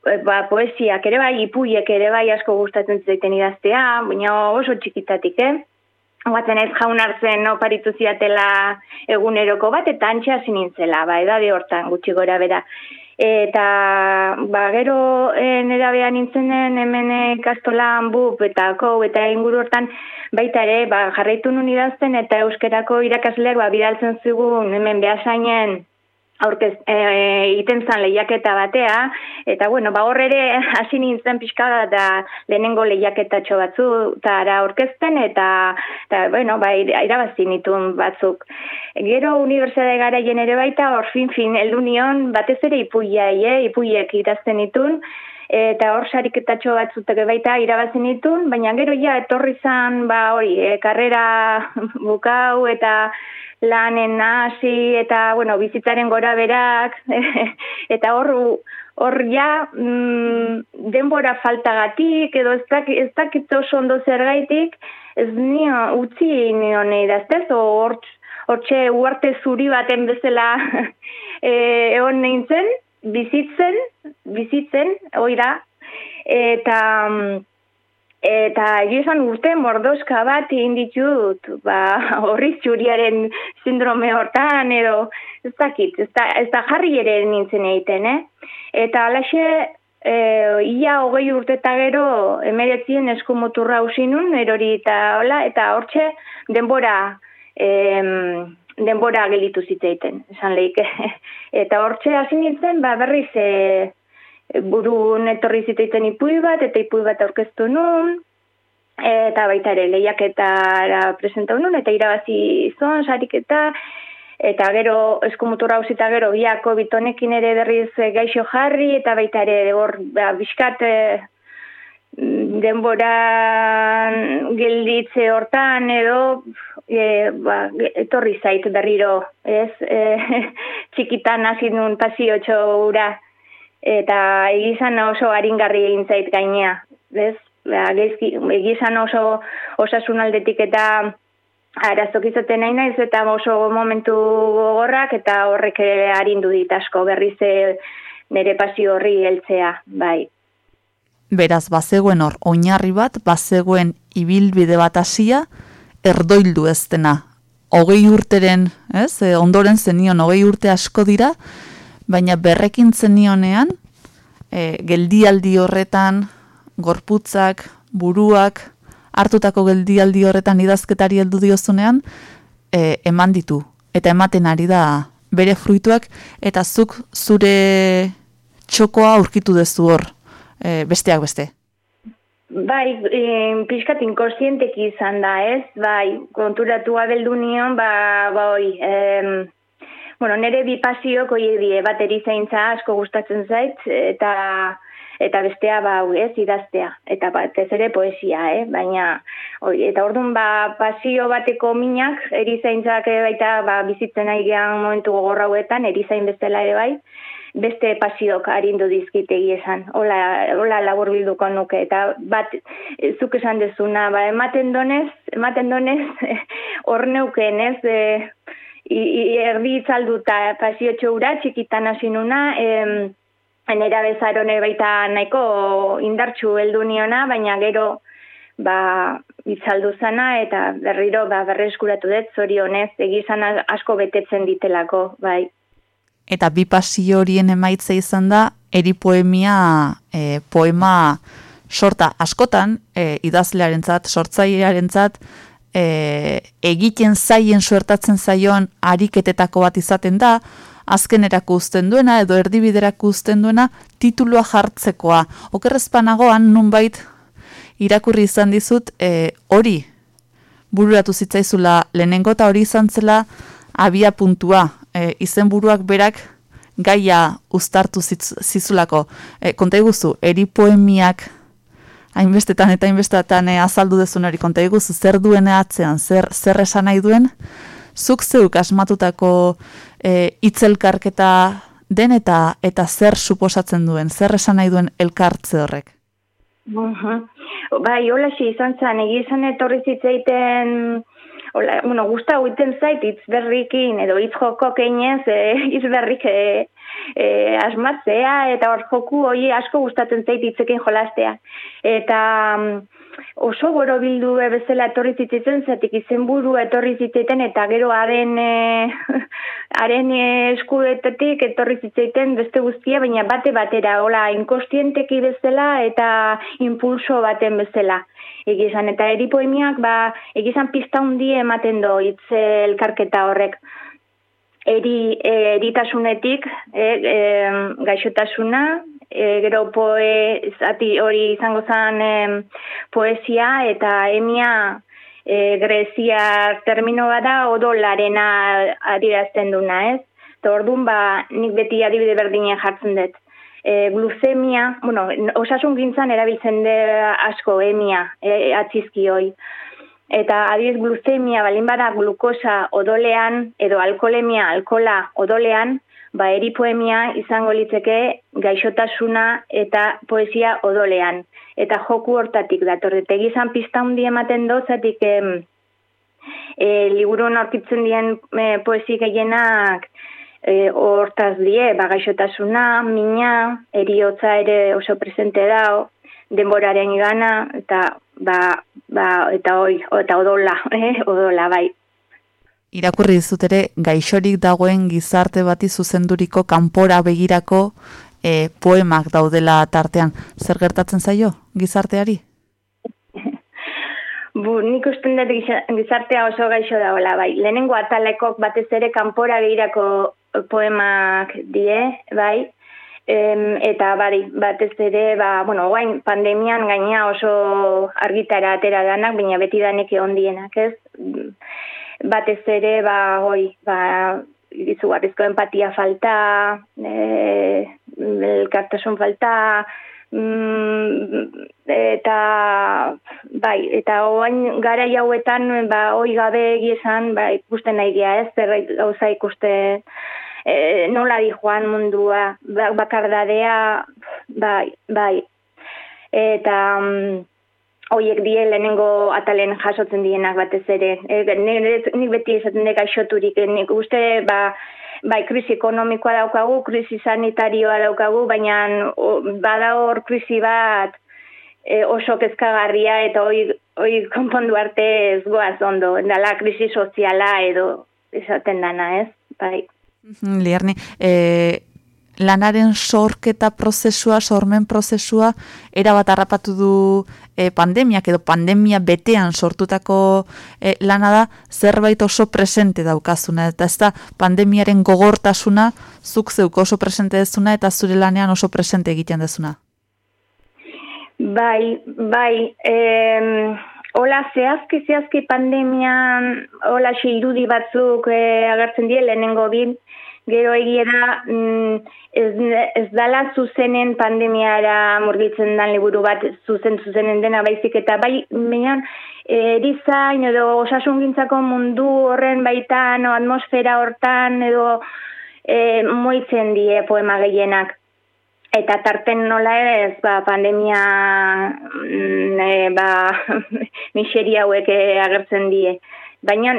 S8: e, ba, poesiak ere bai, ipuiek ere bai asko gustatzen zaiten idaztea, baina oso txikitatik, eh? Guatzen ez jaun hartzen no, paritu ziatela eguneroko bat, eta antxe hasi nintzela, ba, edade hortan gutxi gora bera. Eta ba, gero e, nera behan nintzenen hemen kastolan bup eta kou eta inguru hortan baita ere ba, jarraitu nun idazten eta euskerako irakasleak ba, bidaltzen zigun hemen behasainen aurkez e, e, zan lehiaketa batea, eta bueno, ba hor ere hasi nintzen pixka da lehenengo lehiaketatxo batzu eta ara aurkezten eta, eta bueno, ba, irabazi nituen batzuk. Gero unibertsitate garaien ere baita hor fin fin eldu nion batez ere ipuiai, eh, ipuiek idazten nituen, eta hor sariketatxo batzutek baita irabazi nituen, baina gero ja etorri zan ba hori, e, karrera bukau eta lanen nasi eta bueno, bizitzaren gora berak. Eta hor hor ja mm, denbora faltagatik edo ez dakit, ez dakit oso ondo zergaitik ez nio utzi nio nahi daztez hor hortxe uarte zuri baten bezala e, egon nintzen bizitzen bizitzen oira. Eta mm, Eta egizan urte mordoska bat egin ditut, ba, horri txuriaren sindrome hortan, edo ez dakit, ez da, ez da jarri ere nintzen egiten, eh? Eta alaxe, e, ia hogei urte eta gero, emeretzien eskumoturra usinun, erori eta hola, eta hortxe, denbora, em, denbora gelitu zitzeiten, esan lehik. eta hortxe hasi nintzen, ba, berriz, e, buru netorri ziteiten ipui bat, eta ipui bat aurkeztu nun, eta baita ere lehiaketara presentau nun, eta irabazi izon, sarik eta, gero eskumutura hausita gero biako bitonekin ere berriz gaixo jarri, eta baita ere hor ba, biskat denbora gelditze hortan edo e, ba, etorri zait berriro, ez? E, txikitan hasi nun pasio txoura, eta egizan oso haringarri egin zait gainea, ez? Ba, egizan oso osasun aldetik eta arazok izaten nahi naiz eta oso momentu gogorrak eta horrek ere harindu dit asko berriz nire pasio horri heltzea, bai.
S3: Beraz, bazegoen hor, oinarri bat, bazegoen ibilbide bat hasia, erdoildu ez dena. Hogei urteren, ez, e, ondoren zenion, hogei urte asko dira, baina berrekin zenionean, e, geldialdi horretan, gorputzak, buruak, hartutako geldialdi horretan idazketari heldu diozunean, e, eman ditu. Eta ematen ari da bere fruituak, eta zuk zure txokoa aurkitu dezu hor, e, besteak beste.
S8: Bai, e, pixkat inkorsienteki izan da, ez? Bai, konturatu abeldu nion, ba, ba, oi, bueno, nere bi pasiok oie die bateri zaintza asko gustatzen zait eta eta bestea ba ez idaztea eta batez ere poesia, eh? baina oi, eta ordun ba pasio bateko minak erizaintzak baita ba bizitzen aigean momentu gogor hauetan erizain bestela ere bai beste pasiok arindu dizkitegi esan. Hola, hola labur bilduko nuke. Eta bat, zuk esan dezuna, ba, ematen donez, ematen donez, hor neuken, ez, e, erdi itzalduta pasio txoura, txikitan hasi nuna, em, enera bezarone baita nahiko indartxu heldu niona, baina gero ba, itzaldu zana eta berriro ba, berreskuratu dut zorionez, egizan asko betetzen ditelako, bai.
S3: Eta bi pasio horien emaitza izan da, eri poemia, e, poema sorta askotan, e, idazlearen zat, sortzailearen zat, e, egiten zaien suertatzen zaion ariketetako bat izaten da, azken uzten duena edo erdibiderako uzten duena titulua jartzekoa. Okerrezpanagoan nunbait irakurri izan dizut e, hori bururatu zitzaizula lehenengo eta hori izan zela abia puntua e, izenburuak berak gaia uztartu zizulako. E, konta iguzu, eri poemiak hainbestetan eta hainbestetan e, azaldu dezun hori, konta iguzu, zer duen atzean, zer, zer esan nahi duen, zuk zeuk asmatutako e, itzelkarketa den eta eta zer suposatzen duen, zer esan nahi duen elkartze horrek?
S8: Bai, hola izan zan, egizan etorri zitzeiten, hola, bueno, guzta huiten zait, itz berrikin, edo itz joko keinez, e, itz berrik e, e, asmatzea, eta hor joku hoi asko gustatzen zait itzekin jolastea. Eta mm, oso goro bildu bezala etorri zitzitzen, zatik izen buru etorri zitzeiten, eta gero haren, e, haren eskuetetik etorri zitzeiten beste guztia, baina bate batera, hola, inkostienteki bezala eta impulso baten bezala egizan, eta eri poemiak, ba, egizan pista hundi ematen do, itz elkarketa horrek. Eri, eritasunetik, e, e, gaixotasuna, e, gero poe, zati hori izango zen e, poesia, eta emia e, grezia termino bada odolarena adirazten duna, ez? Eta orduan, ba, nik beti adibide berdinen jartzen dut e, glucemia, bueno, osasun gintzan erabiltzen de asko emia, e, atzizki hoi. Eta adiz glucemia balin bada glukosa odolean, edo alkolemia alkola odolean, ba eripoemia izango litzeke gaixotasuna eta poesia odolean. Eta joku hortatik dator. Eta egizan pista hundi ematen dozatik e, e, liburu norkitzen dien e, poesi gehienak e, hortaz die, bagaixotasuna, mina, eriotza ere oso presente dao, denboraren igana, eta, ba, ba, eta, oi, eta odola, eh, odola, bai.
S3: Irakurri dizut ere, gaixorik dagoen gizarte bati zuzenduriko kanpora begirako e, poemak daudela tartean. Zer gertatzen zaio gizarteari?
S8: Bu, nik usten dut gizartea oso gaixo daola, bai. Lehenengo atalekok batez ere kanpora begirako poemak die, bai, em, eta bari, batez ere, ba, bueno, guain pandemian gaina oso argitara atera danak, baina beti danek egon dienak, ez? Batez ere, ba, hoi, ba, izugarrizko empatia falta, e, elkartasun falta, mm, eta bai, eta oain gara jauetan, ba, oi gabe egizan, ba, ikusten nahi dia, ez, zerbait gauza ikusten, e, nola di joan mundua, ba, bakardadea, bai, bai. Eta um, hoiek die lehenengo atalen jasotzen dienak batez ere. E, nik beti esaten dek aixoturik, nik uste, ba, bai, krisi ekonomikoa daukagu, krisi sanitarioa daukagu, baina bada hor krisi bat e, oso kezkagarria eta hoi, hoi konpondu arte ez goaz ondo, dala krisi soziala edo esaten dana, ez? Bai.
S3: Liarni, e, lanaren sorketa prozesua, sormen prozesua, erabat harrapatu du e, pandemiak edo pandemia betean sortutako e, lana da, zerbait oso presente daukazuna, eta ez da pandemiaren gogortasuna, zuk zeuk oso presente dezuna, eta zure lanean oso presente egiten dezuna.
S8: Bai, bai, em, hola zehazki, zehazki pandemian, hola irudi batzuk e, agertzen die, lehenengo bin, gero egiera mm, ez, ez dala zuzenen pandemiara murgitzen dan liburu bat zuzen zuzenen dena baizik eta bai menan erizain edo osasun gintzako mundu horren baitan o atmosfera hortan edo e, moitzen die poema gehienak. Eta tarten nola ez ba, pandemia mm, e, ba, miseria hauek agertzen die. Baina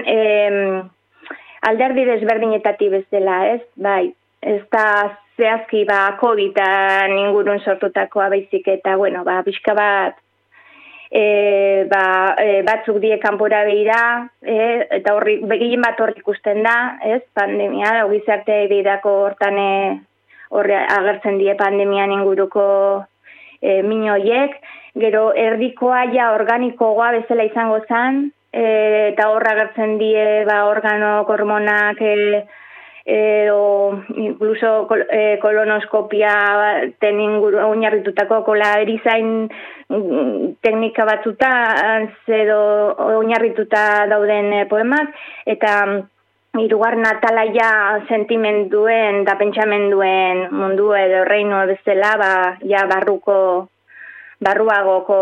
S8: alderdi desberdinetatik bezala, ez? Bai, ez da zehazki ba COVID-an ingurun sortutakoa baizik eta, bueno, ba, pixka bat, e, ba, e, batzuk die kanpora behira, e, eta horri, begien bat horri ikusten da, ez? Pandemia, gizarte behirako hortan e, horre agertzen die pandemian inguruko e, minoiek, gero erdikoa ja organikoa bezala izango zen, e, eta horra gertzen die ba, organo hormonak e, o incluso e, kolonoskopia ten inguru oinarritutako kola erizain mm, teknika batzuta edo oinarrituta dauden e, poemak eta irugar natalaia sentimenduen da pentsamenduen mundu edo reino bezala, ba, ja barruko, barruagoko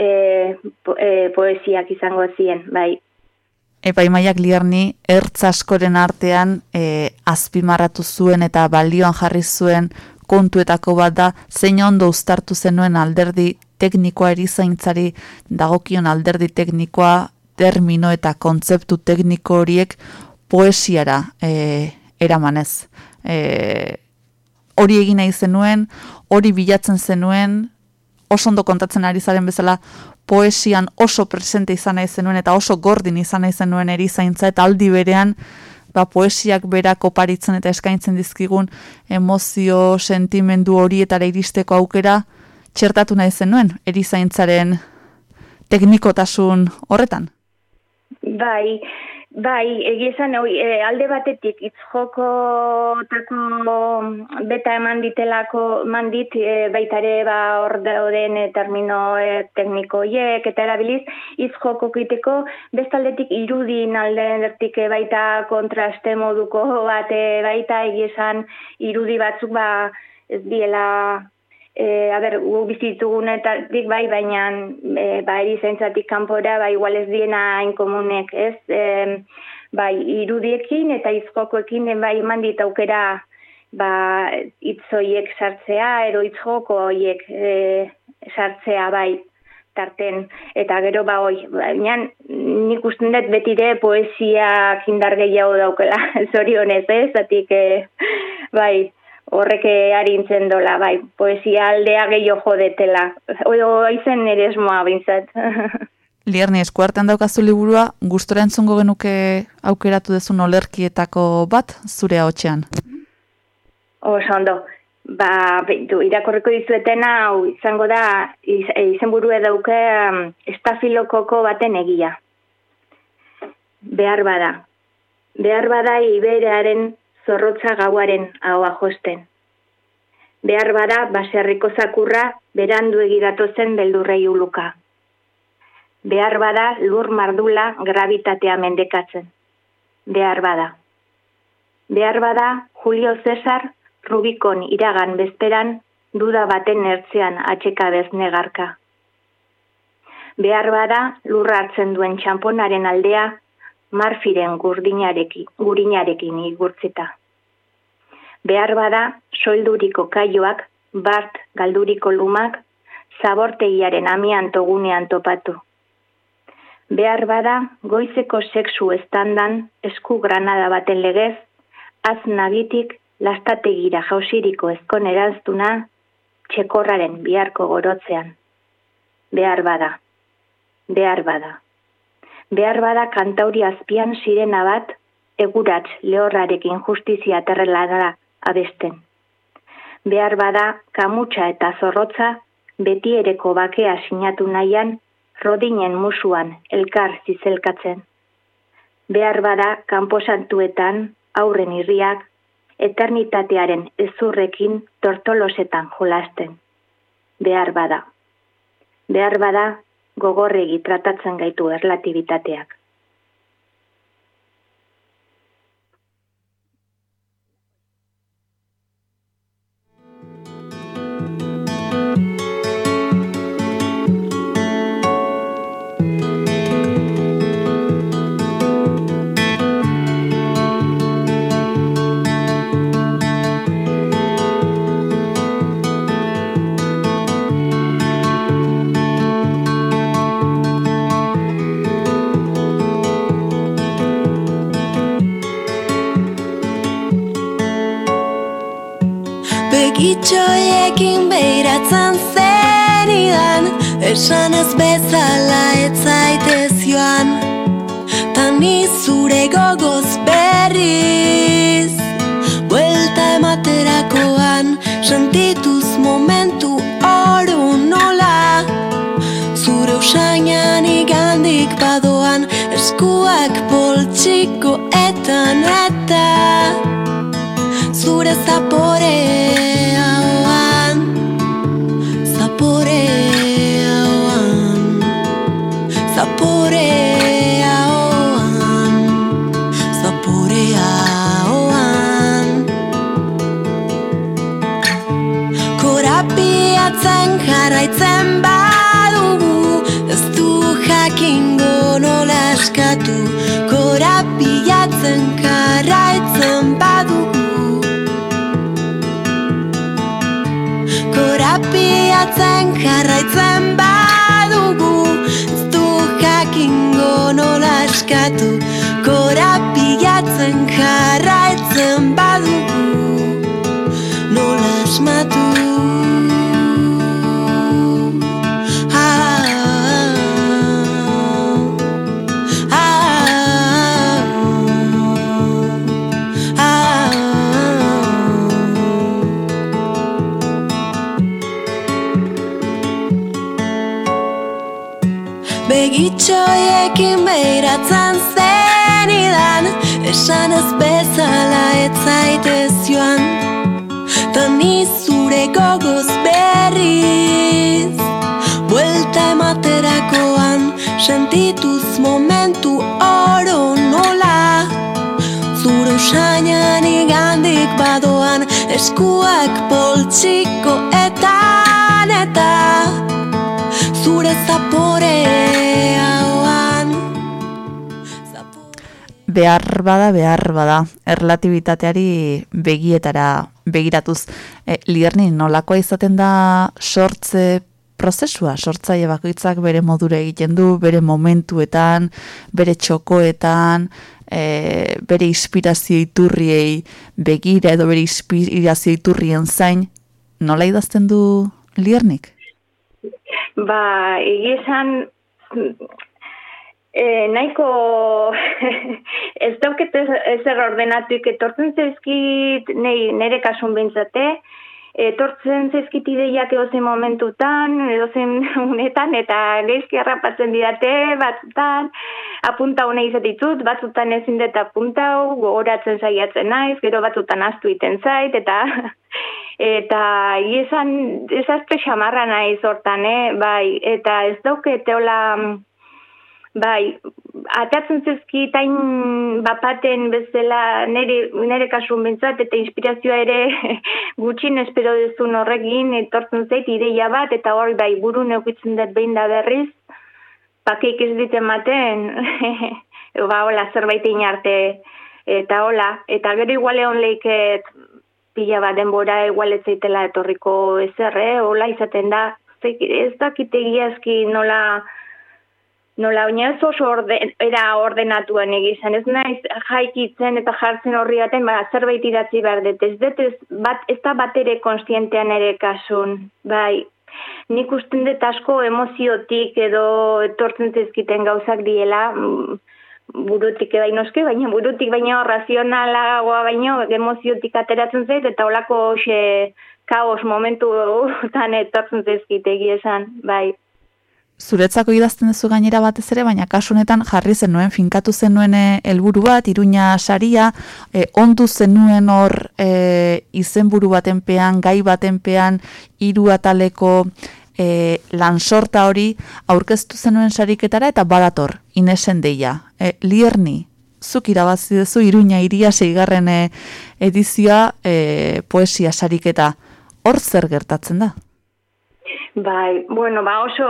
S8: e, po, e, poesiak izango ziren, bai.
S3: Epaimaiak lierni, ertz askoren artean e, azpimarratu zuen eta balioan jarri zuen kontuetako bat da, zein ondo uztartu zenuen alderdi teknikoa erizaintzari dagokion alderdi teknikoa, termino eta kontzeptu tekniko horiek poesiara e, eramanez. E, hori egin nahi zenuen, hori bilatzen zenuen, oso ondo kontatzen ari zaren bezala, poesian oso presente izan nahi zenuen eta oso gordin izan nahi zenuen erizaintza eta aldi berean ba, poesiak berak oparitzen eta eskaintzen dizkigun emozio, sentimendu horietara iristeko aukera txertatu nahi zenuen erizaintzaren teknikotasun horretan?
S8: Bai, Bai, egizan, oi, e, alde batetik itz joko tako beta eman ditelako mandit e, baitare ba hor dauden e, termino e, teknikoiek eta erabiliz itz joko kiteko bestaldetik irudin alde dertik e, baita kontraste moduko bate baita egizan irudi batzuk ba ez diela E, a ber, gu bizitugunetatik bai, baina e, ba, erizaintzatik kanpora, ba, igual ez diena inkomunek, ez? E, bai, irudiekin eta izkokoekin bai, mandit aukera ba, itzoiek sartzea, edo itzjoko hoiek e, sartzea, bai, tarten, eta gero ba hoi, baina nik usten dut betire poesia kindar gehiago daukela, zorionez, ez, zatik, e, bai, horreke harintzen dola, bai, poesia aldea gehiago jodetela. Oio, aizen ere esmoa bintzat.
S3: Lierni, eskuartan daukazu liburua, gustora entzungo genuke aukeratu dezun olerkietako bat, zure hotxean?
S8: Oso ondo. Ba, du, irakorreko dizuetena, hau, izango da, iz, e, izen buru edauke, um, estafilokoko baten egia. Behar bada. Behar bada iberearen zorrotza gauaren ahoa josten. Behar bada, baserriko zakurra, berandu egidatu zen beldurrei uluka. Behar bada, lur mardula gravitatea mendekatzen. Behar bada. Behar bada, Julio Cesar, Rubikon iragan bezperan, duda baten ertzean atxeka bez negarka. Behar bada, lurra hartzen duen txamponaren aldea, marfiren gurdinarekin, gurinarekin igurtzita behar bada soilduriko kaioak, bart galduriko lumak, zabortegiaren amian togunean topatu. Behar bada goizeko sexu estandan esku granada baten legez, az nagitik lastategira jausiriko ezkon eraztuna, txekorraren biharko gorotzean. Behar bada, behar bada. Behar bada kantauri azpian sirena bat, eguratz lehorrarekin justizia terrela abesten. Behar bada, kamutsa eta zorrotza, beti ereko bakea sinatu nahian, rodinen musuan elkar zizelkatzen. Behar bada, kanposantuetan, aurren irriak, eternitatearen ezurrekin tortolosetan jolasten. Behar bada. Behar bada, gogorregi tratatzen gaitu erlatibitateak.
S4: Esan ez bezala ez zaitez joan Tani zure gogoz berriz. Buelta ematerakoan Sentituz momentu oru nola. Zure usainan igandik badoan Eskuak poltsiko jarra Esan ez bezala ez zaitez joan. Ta ni zure gogoz berriz Buelta ematerakoan Sentituz momentu oro nola Zure usainan igandik badoan. Eskuak poltsiko etan eta Zure zapore
S3: behar bada, behar bada, erlatibitateari begietara begiratuz. E, Lierni, nolakoa izaten da sortze prozesua, sortzaile bakoitzak bere modura egiten du, bere momentuetan, bere txokoetan, e, bere inspirazio iturriei begira edo bere inspirazio iturrien zain, nola idazten du Liernik?
S8: Ba, egizan, e, nahiko ez dauket ez, ezer ordenatuik etortzen zaizkit nei, nire kasun bintzate, etortzen zaizkit ideiak edozen momentutan, edozen unetan, eta geizki harrapatzen didate, batzutan, apunta hona izatitut, batzutan ezin dut apunta gogoratzen saiatzen naiz, gero batzutan astu iten zait, eta eta izan ezazte xamarra naiz hortan, eh? bai, eta ez daukete hola, Bai, atatzen zezkitain bapaten bezala nire, nire kasun bintzat eta inspirazioa ere gutxin espero dezun horrekin etortzen zait ideia bat eta hori bai buru neukitzen dut behin da berriz pakeik ez dit ematen ba hola zerbait arte eta hola eta gero igual egon leiket pila bat denbora igual ez zaitela etorriko ezer, eh? hola izaten da ez dakitegiazki nola nola oina ez oso orden, era ordenatuan egizan, ez naiz jaikitzen eta jartzen horri baten, ba, zerbait idatzi behar dut, ez dut ez, bat, ez da bat ere konstientean ere kasun, bai, nik usten dut asko emoziotik edo etortzen zezkiten gauzak diela, mm, burutik ebai noske, baina burutik baina razionalagoa baino emoziotik ateratzen zait, eta olako xe kaos momentu tan etortzen zezkitegi esan, bai
S3: zuretzako idazten duzu gainera batez ere, baina kasunetan jarri zenuen, finkatu zenuen eh, helburu bat, iruña saria, e, ondu zenuen hor e, izenburu batenpean, gai batenpean, hiru ataleko e, lansorta hori aurkeztu zenuen sariketara eta badator, inesen deia. E, lierni, zuk irabazi duzu iruña iria seigarren edizioa e, poesia sariketa. Hor zer gertatzen da?
S8: Bai, bueno, ba oso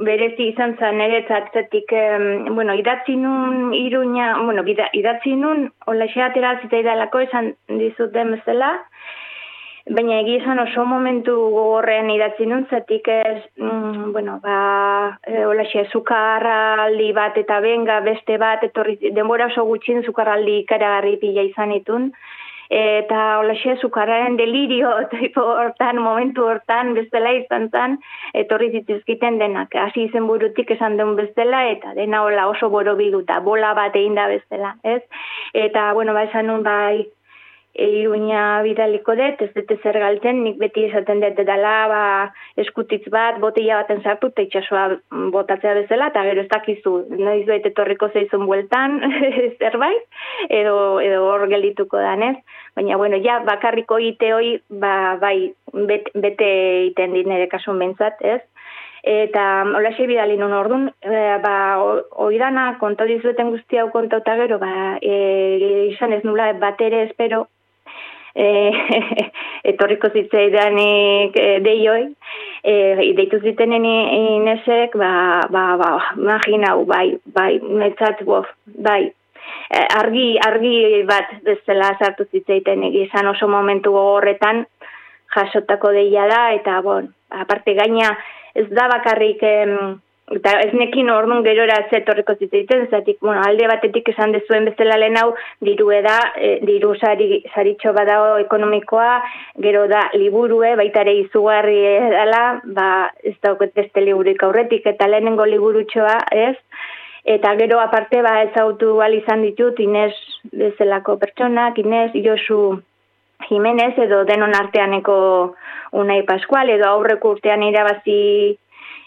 S8: berezi izan zen ere zatzetik, bueno, idatzi nun iruña, bueno, idatzi nun, hola xeatera zitaidalako esan dizut bezala, baina egi esan oso momentu gogorrean idatzi nun, zatik ez, mm, bueno, ba, e, hola zukarraldi bat eta benga beste bat, etorri, denbora oso gutxin zukarraldi ikaragarri pila izan itun, eta olaxe sukararen delirio tipo hortan, momentu hortan, bestela izan zen, etorri zituzkiten denak. Hasi izen burutik esan den bestela, eta dena hola oso borobiluta, bola bat egin da bestela, ez? Eta, bueno, ba, esan nun bai, iruña bidaliko dut, ez dut zer galtzen, nik beti esaten dut dela, ba, eskutitz bat, botella baten sartu, eta itxasua botatzea bezala, eta gero ez dakizu, noiz bait etorriko zeizun bueltan, zerbait, edo, edo hor geldituko danez, baina, bueno, ja, bakarriko ite hoi, ba, bai, bet, bete iten dit nire kasun bentsat, ez? Eta hola xe bidali nun orduan, e, ba, oidana konta dizueten guzti hau kontauta gero, ba, e, izan ez nula bat ere espero, e, etorriko zitzaidanik e, deioi, e, deitu zitenen inesek, ba, ba, ba, imaginau, bai, bai, metzat, bof, bai, argi, argi bat bezala sartu zitzaiten egizan oso momentu gogorretan jasotako deia da, eta bon, aparte gaina ez da bakarrik em, eta ez nekin orduan gerora zetorreko zitzaiten, zatik, bueno, alde batetik esan dezuen bezala lehen hau, diru da, e, diru sari, saritxo badao ekonomikoa, gero da liburue, baita ere izugarri dela, ba, ez dauket beste liburik aurretik, eta lehenengo liburutxoa, ez, eta gero aparte, ba, ez autu izan ditut, Inez bezalako pertsonak, Inez, Josu, Jimenez edo denon arteaneko Unai Pascual edo aurreko urtean irabazi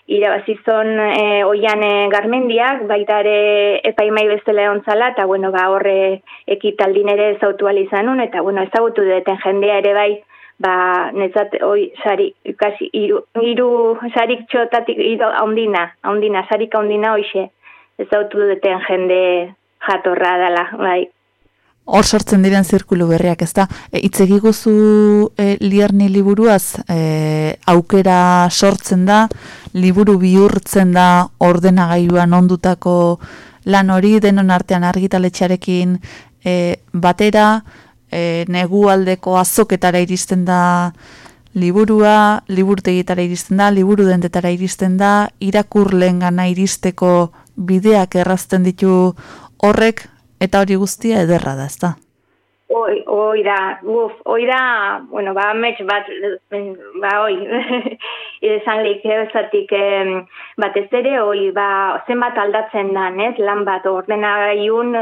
S8: irabazizon e, oian e, garmendiak, baita ere epaimai bezala egon zala, eta bueno, ba, horre ekitaldin ere zautu izanun, eta bueno, ezagutu duten jendea ere bai, ba, netzat, oi, sari, kasi, iru, iru sarik txotatik, iru, haundina, haundina, sarik haundina, oixe, ezagutu duten jende jatorra dela, bai
S3: hor sortzen diren zirkulu berriak, ez da? E, itzegiguzu e, lierni liburuaz, e, aukera sortzen da, liburu bihurtzen da ordenagailuan ondutako lan hori, denon artean argitaletxarekin e, batera, e, negu aldeko azoketara iristen da liburua, liburtegitara iristen da, liburu dendetara iristen da, irakur lehen gana iristeko bideak errazten ditu horrek, Eta hori guztia ederra da, ezta?
S8: Oi, oi da, uf, oi da, bueno, ba, metx bat, ba, oi, izan lehik ezatik batez ere, oi, ba, zenbat aldatzen da, ez, lan bat ordenagaiun,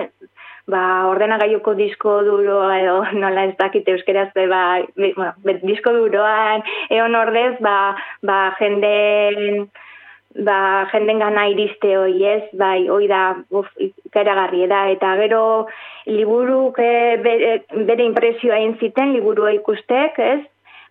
S8: ba, ordenagaiuko disko duro, edo, nola ez dakit euskeraz, ba, bueno, disko duroan, egon ordez, ba, ba, jende, ba, jenden gana iriste hoi ez, bai, hoi da, uf, ikaragarri da, eta gero liburu bere, bere impresioa ziten liburu ikustek, ez,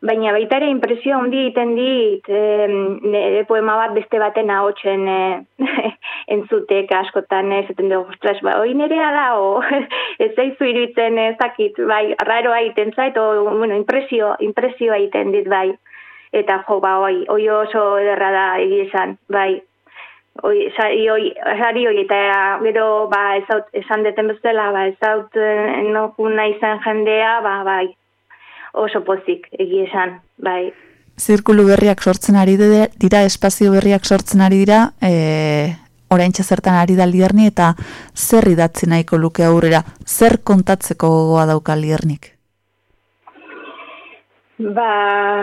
S8: baina baita ere impresioa handi egiten dit, e, poema bat beste baten ahotsen e, entzutek askotan ez, eten dugu, ostras, ba, hoi nerea da, o, ez zaizu iruditzen ezakit, bai, raroa egiten zait, o, bueno, impresio, impresioa egiten dit, bai eta jo, ba, oi, oi oso ederra da egizan, bai, oi, sari oi, sari oi, eta gero, ba, ezaut, esan deten bezala, ba, ezaut enokuna izan jendea, ba, bai, oso pozik egizan, bai.
S3: Zirkulu berriak sortzen ari dira, espazio berriak sortzen ari dira, e, orain zertan ari da lierni, eta zer idatzi nahiko luke aurrera, zer kontatzeko gogoa dauka liernik?
S8: Ba,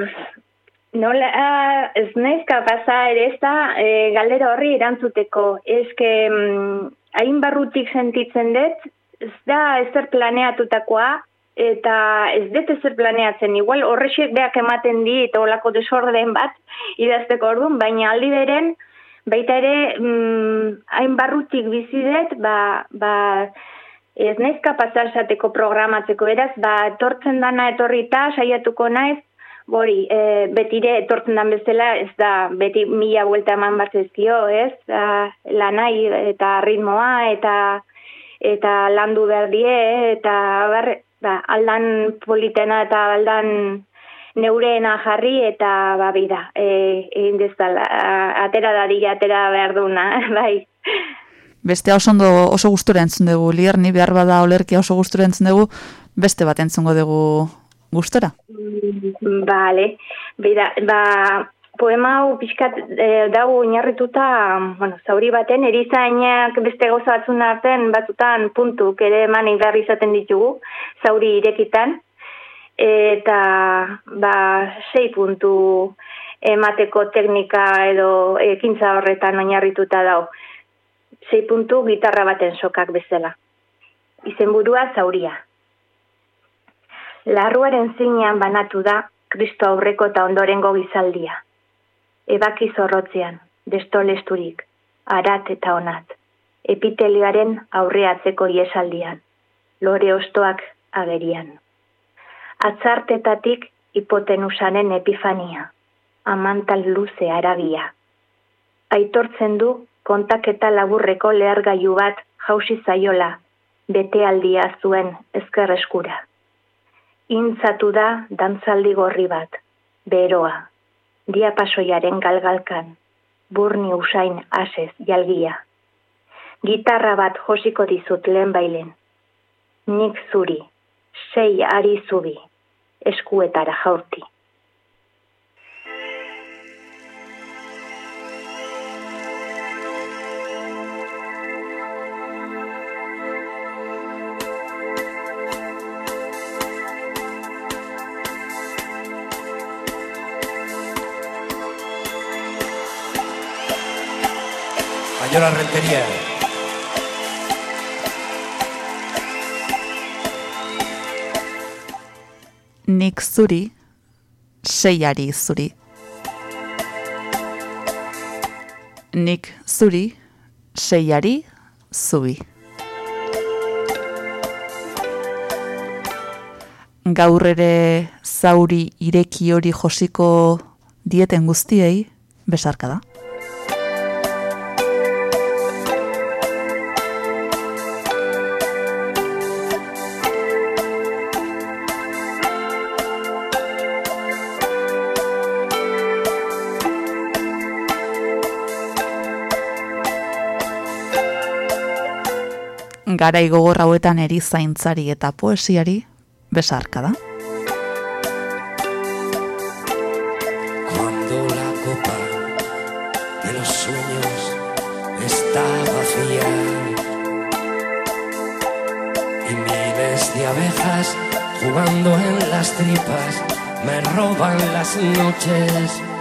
S8: Nola, ah, ez naiz kapasa ere ez da e, galdera horri erantzuteko. Ez que mm, hain barrutik sentitzen dut, ez da ezer planeatutakoa, eta ez dut ezer planeatzen. Igual horrexek beak ematen di eta olako desorden bat idazteko orduan, baina aldi beren, baita ere mm, hain barrutik bizi dut, ba, ba, ez naiz kapasa esateko programatzeko. Eraz, ba, etortzen dana etorrita, saiatuko naiz, Bori, e, betire etortzen dan bezala, ez da, beti mila buelta eman bat ezkio, ez? Da, lanai eta ritmoa eta eta landu behar die, eta bar, ba, aldan politena eta aldan neureena jarri eta ba, bida, e, egin dezala, atera da dira, atera behar duna, bai.
S3: Beste oso ondo oso gustura entzun dugu, lier, ni behar bada olerkia oso gustura entzun dugu, beste bat entzungo dugu gustora.
S8: Bale, Bida, ba, poema hau pixkat e, dago inarrituta, bueno, zauri baten, erizainak beste gauza batzun artean, batzutan puntu, ere eman ingarri izaten ditugu, zauri irekitan, eta ba, sei puntu emateko teknika edo ekintza horretan oinarrituta dau. Sei puntu gitarra baten sokak bezala. Izenburua zauria. Larruaren zinean banatu da, kristo aurreko eta ondorengo gizaldia. Ebaki zorrotzean, destolesturik, arat eta onat. Epitelioaren aurreatzeko iesaldian, lore ostoak agerian. Atzartetatik hipotenusanen epifania, amantal luze arabia. Aitortzen du kontaketa laburreko lehargailu bat jausi zaiola, bete aldia zuen ezker eskura intzatu da dantzaldi gorri bat, beroa, diapasoiaren galgalkan, burni usain asez jalgia. Gitarra bat josiko dizut lehen bailen, nik zuri, sei ari zubi, eskuetara jaurti.
S5: La rentería.
S3: Nik zuri, seiari zuri. Nik zuri, seiari zubi. Gaur ere zauri ireki hori josiko dieten guztiei besarka da. Garai gogor hauetan erizaintzari eta poesiari besarka da.
S5: Cuando la copa de los sueños está vacía y miles de abejas jugando en las tripas me roban las noches.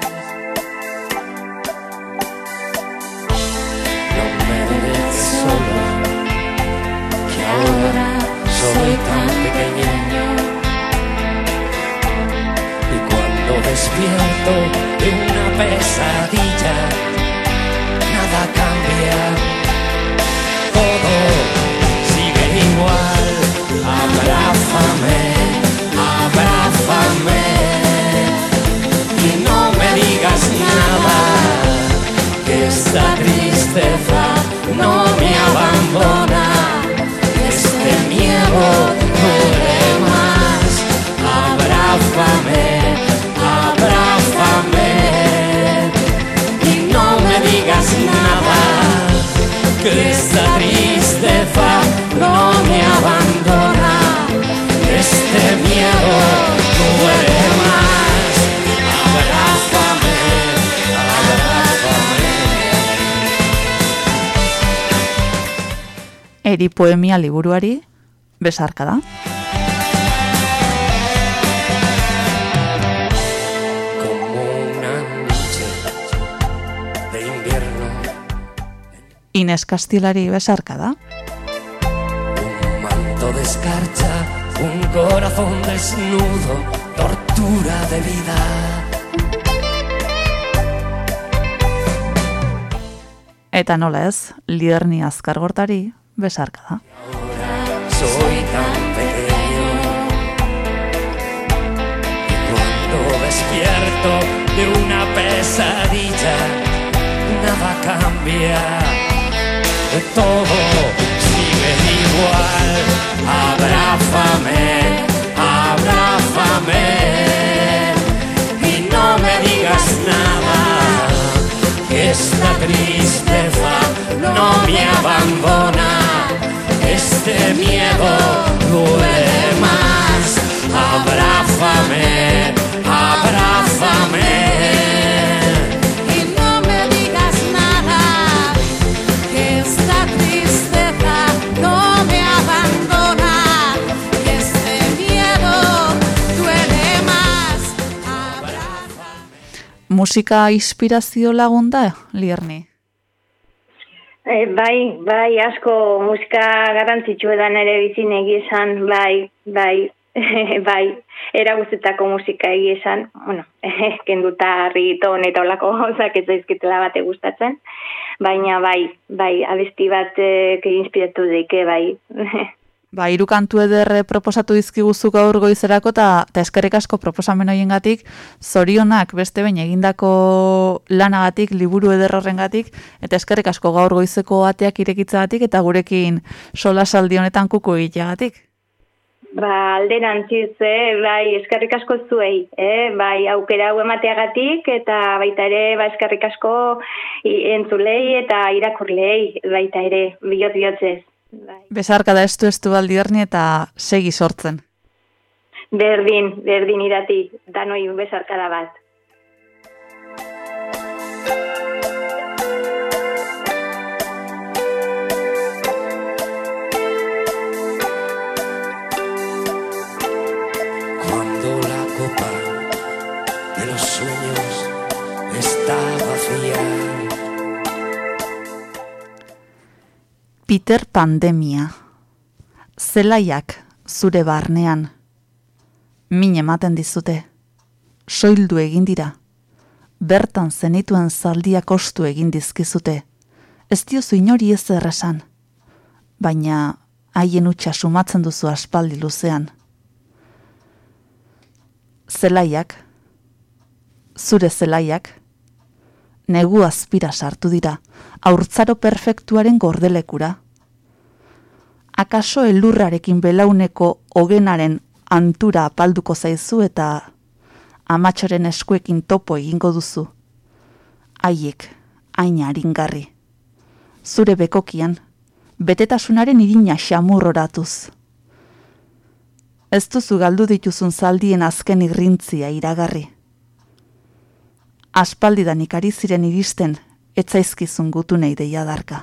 S5: Despierto de una pesadilla,
S3: Eri poemia liburuari besarka da. Ines Kastilari besarka da.
S5: un manto de escarcha, un corazón desnudo, tortura de vida.
S3: Eta nola ez, liderni azkargortari besarka da.
S5: Soy tan pequeño y cuando despierto de una pesadilla, nada cambia, todo sigue igual. Abrázame, abrázame y no me digas nada, esta tristeza no me abandona. Este miedo duele más. Abrázame, abrázame.
S4: Y no me digas nada, que esta tristeza no me abandona, este miedo duele más.
S3: Musika inspirazio lagun da, Lierni?
S8: E, bai, bai, asko musika garrantzitsu edan ere bizin egizan, bai, bai, bai, era guztetako musika egizan, bueno, kenduta riton eta olako gauzak ez daizkitela bate gustatzen, baina bai, bai, abesti bat eh, inspiratu deike, bai.
S3: Ba, hiru kantu eder proposatu dizkiguzu gaur goizerako eta ta eskerrik asko proposamen hoiengatik, zorionak beste behin egindako lanagatik, liburu eder horrengatik eta eskerrik asko gaur goizeko ateak irekitzagatik eta gurekin solasaldi honetan kuku egiteagatik.
S8: Ba, alderantziz, eh, bai, eskerrik asko zuei, eh, bai, aukera hau emateagatik, eta baita ere, ba, eskerrik asko entzulei eta irakurlei, baita ere, bihot bihotzez. Bai.
S3: Besarka da estu estu baldierni eta segi sortzen.
S8: Berdin, berdin irati, danoi besarkada bat.
S3: Iter pandemia. Zelaiak zure barnean. Min ematen dizute. Soildu egin dira. Bertan zenituen zaldia kostu egin dizkizute. Ez diozu inori ez erresan. Baina haien utxa sumatzen duzu aspaldi luzean. Zelaiak, zure zelaiak, negu azpira sartu dira, aurtzaro perfektuaren gordelekura. Akaso elurrarekin belauneko hogenaren antura apalduko zaizu eta amatxoren eskuekin topo egingo duzu. Haiek, aina aringarri. Zure bekokian, betetasunaren irina xamurroratuz. Ez duzu galdu dituzun zaldien azken irrintzia iragarri. Aspaldidan ikari ziren iristen, etzaizkizun gutunei deia darka.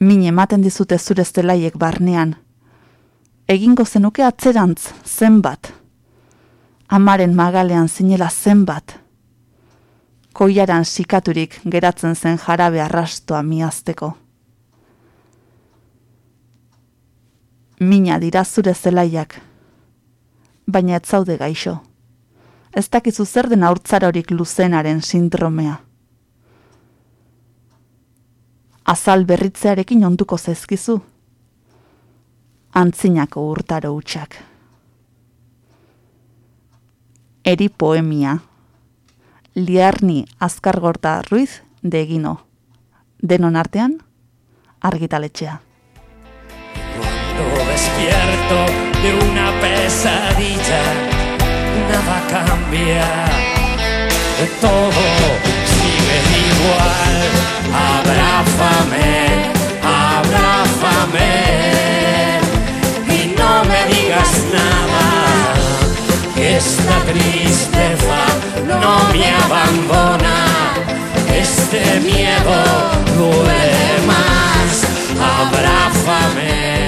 S3: Min ematen dizute zure zelaiek barnean. Egingo zenuke atzerantz zenbat. Amaren magalean zinela zenbat. Koiaran sikaturik geratzen zen jarabe arrastoa miazteko. Mina dira zure zelaiak, baina ez zaude gaixo. Ez dakizu zer den haurtzarorik luzenaren sindromea. Azal berritzearekin onduko zaizkizu. Antzinako urtaro hutsak. Eri poemia. Liarni azkargorta ruiz de egino. Denon artean, argitaletxea.
S5: Cuando despierto de una pesadilla, nada cambia, todo sigue igual. Abrázame, abrázame y no me digas nada, esta tristeza no me abandona. Este miedo duele más. Abrázame.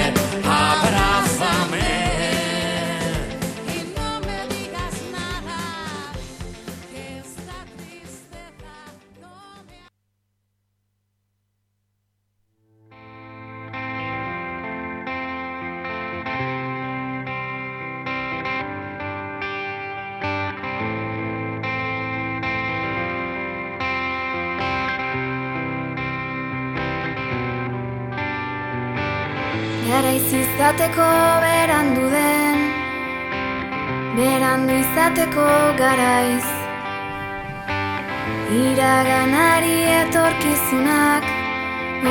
S9: Izateko berandu den Berandu izateko garaiz Iraganari etorkizunak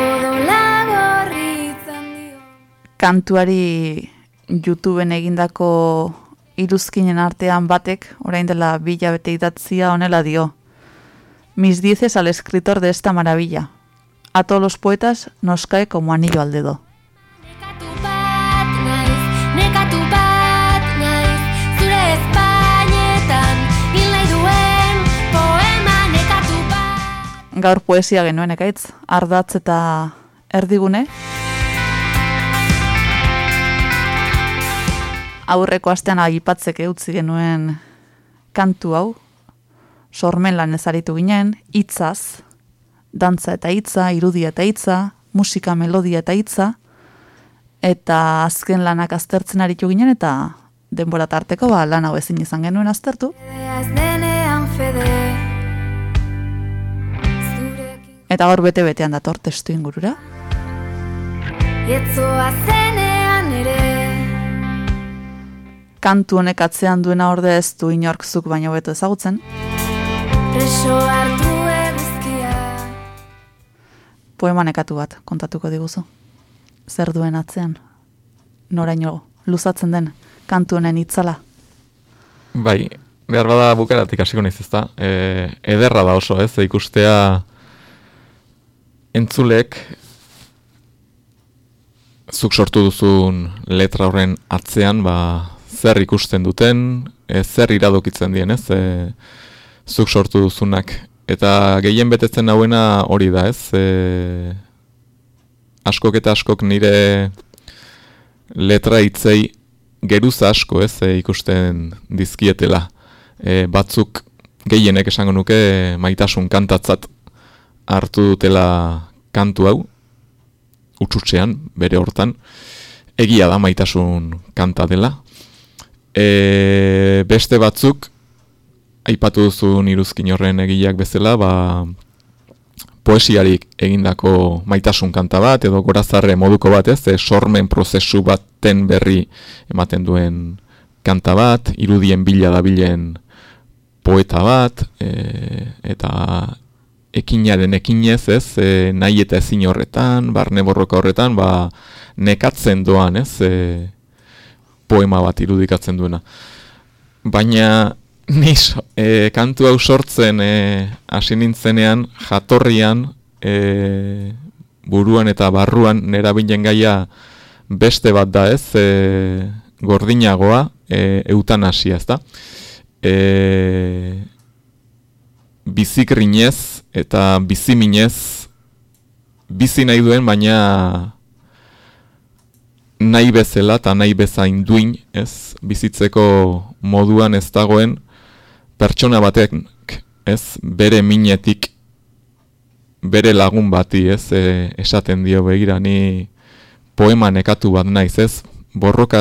S9: Odola gorritzen dio
S3: kantuari YouTubeen egindako iruzkinen artean batek, orain dela bila bete idatzia honela dio. Mis dices al escritor de esta maravilla. A todos los poetas nos cae como anillo al dedo. Gaur poesia genuen ekaitz, ardatz eta erdigune. Aurreko astean agipatzeke utzi genuen kantu hau, sormen lan ezaritu ginen, hitzaz, dantza eta hitza, irudia eta hitza, musika, melodia eta hitza, eta azken lanak aztertzen aritu ginen, eta denbora tarteko ba, lan hau ezin izan genuen aztertu. Eta gaur bete-betean dator testu ingurura.
S9: Etzoa zenean ere
S3: Kantu honek atzean duena orde ez du inork zuk baino beto ezagutzen.
S9: Preso hartu eguzkia
S3: Poema nekatu bat kontatuko diguzu. Zer duen atzean? Noraino luzatzen den kantu honen itzala.
S1: Bai, behar bada bukeratik hasiko naiz ezta. E, ederra da oso, ez, ikustea entzulek zuk sortu duzun letra horren atzean, ba, zer ikusten duten, e, zer iradokitzen dien, ez, e, zuk sortu duzunak. Eta gehien betetzen hauena hori da, ez, e, askok eta askok nire letra hitzei geruza asko ez e, ikusten dizkietela. E, batzuk gehienek esango nuke maitasun kantatzat hartu dutela kantu hau, utxutxean, bere hortan, egia da maitasun kanta dela. E, beste batzuk, aipatu duzu iruzkin horren egileak bezala, ba, poesiarik egindako maitasun kanta bat, edo gorazarre moduko bat, ez, e, sormen prozesu baten berri ematen duen kanta bat, irudien bila dabilen poeta bat, e, eta ekinaren ekinez, ez, e, nahi eta ezin horretan, barne borroka horretan, ba, nekatzen doan, ez, e, poema bat irudikatzen duena. Baina, ni so- e, kantu hau sortzen e, hasi nintzenean, jatorrian, e, buruan eta barruan, nera gaia beste bat da, ez, e, gordinagoa, e, eutanasia, ez da? E, bizikrinez eta biziminez. Bizi nahi duen, baina nahi bezala eta nahi bezain duin, ez, bizitzeko moduan ez dagoen pertsona batek, ez, bere minetik bere lagun bati, ez, e, esaten dio begira ni poema nekatu bat naiz, ez, borroka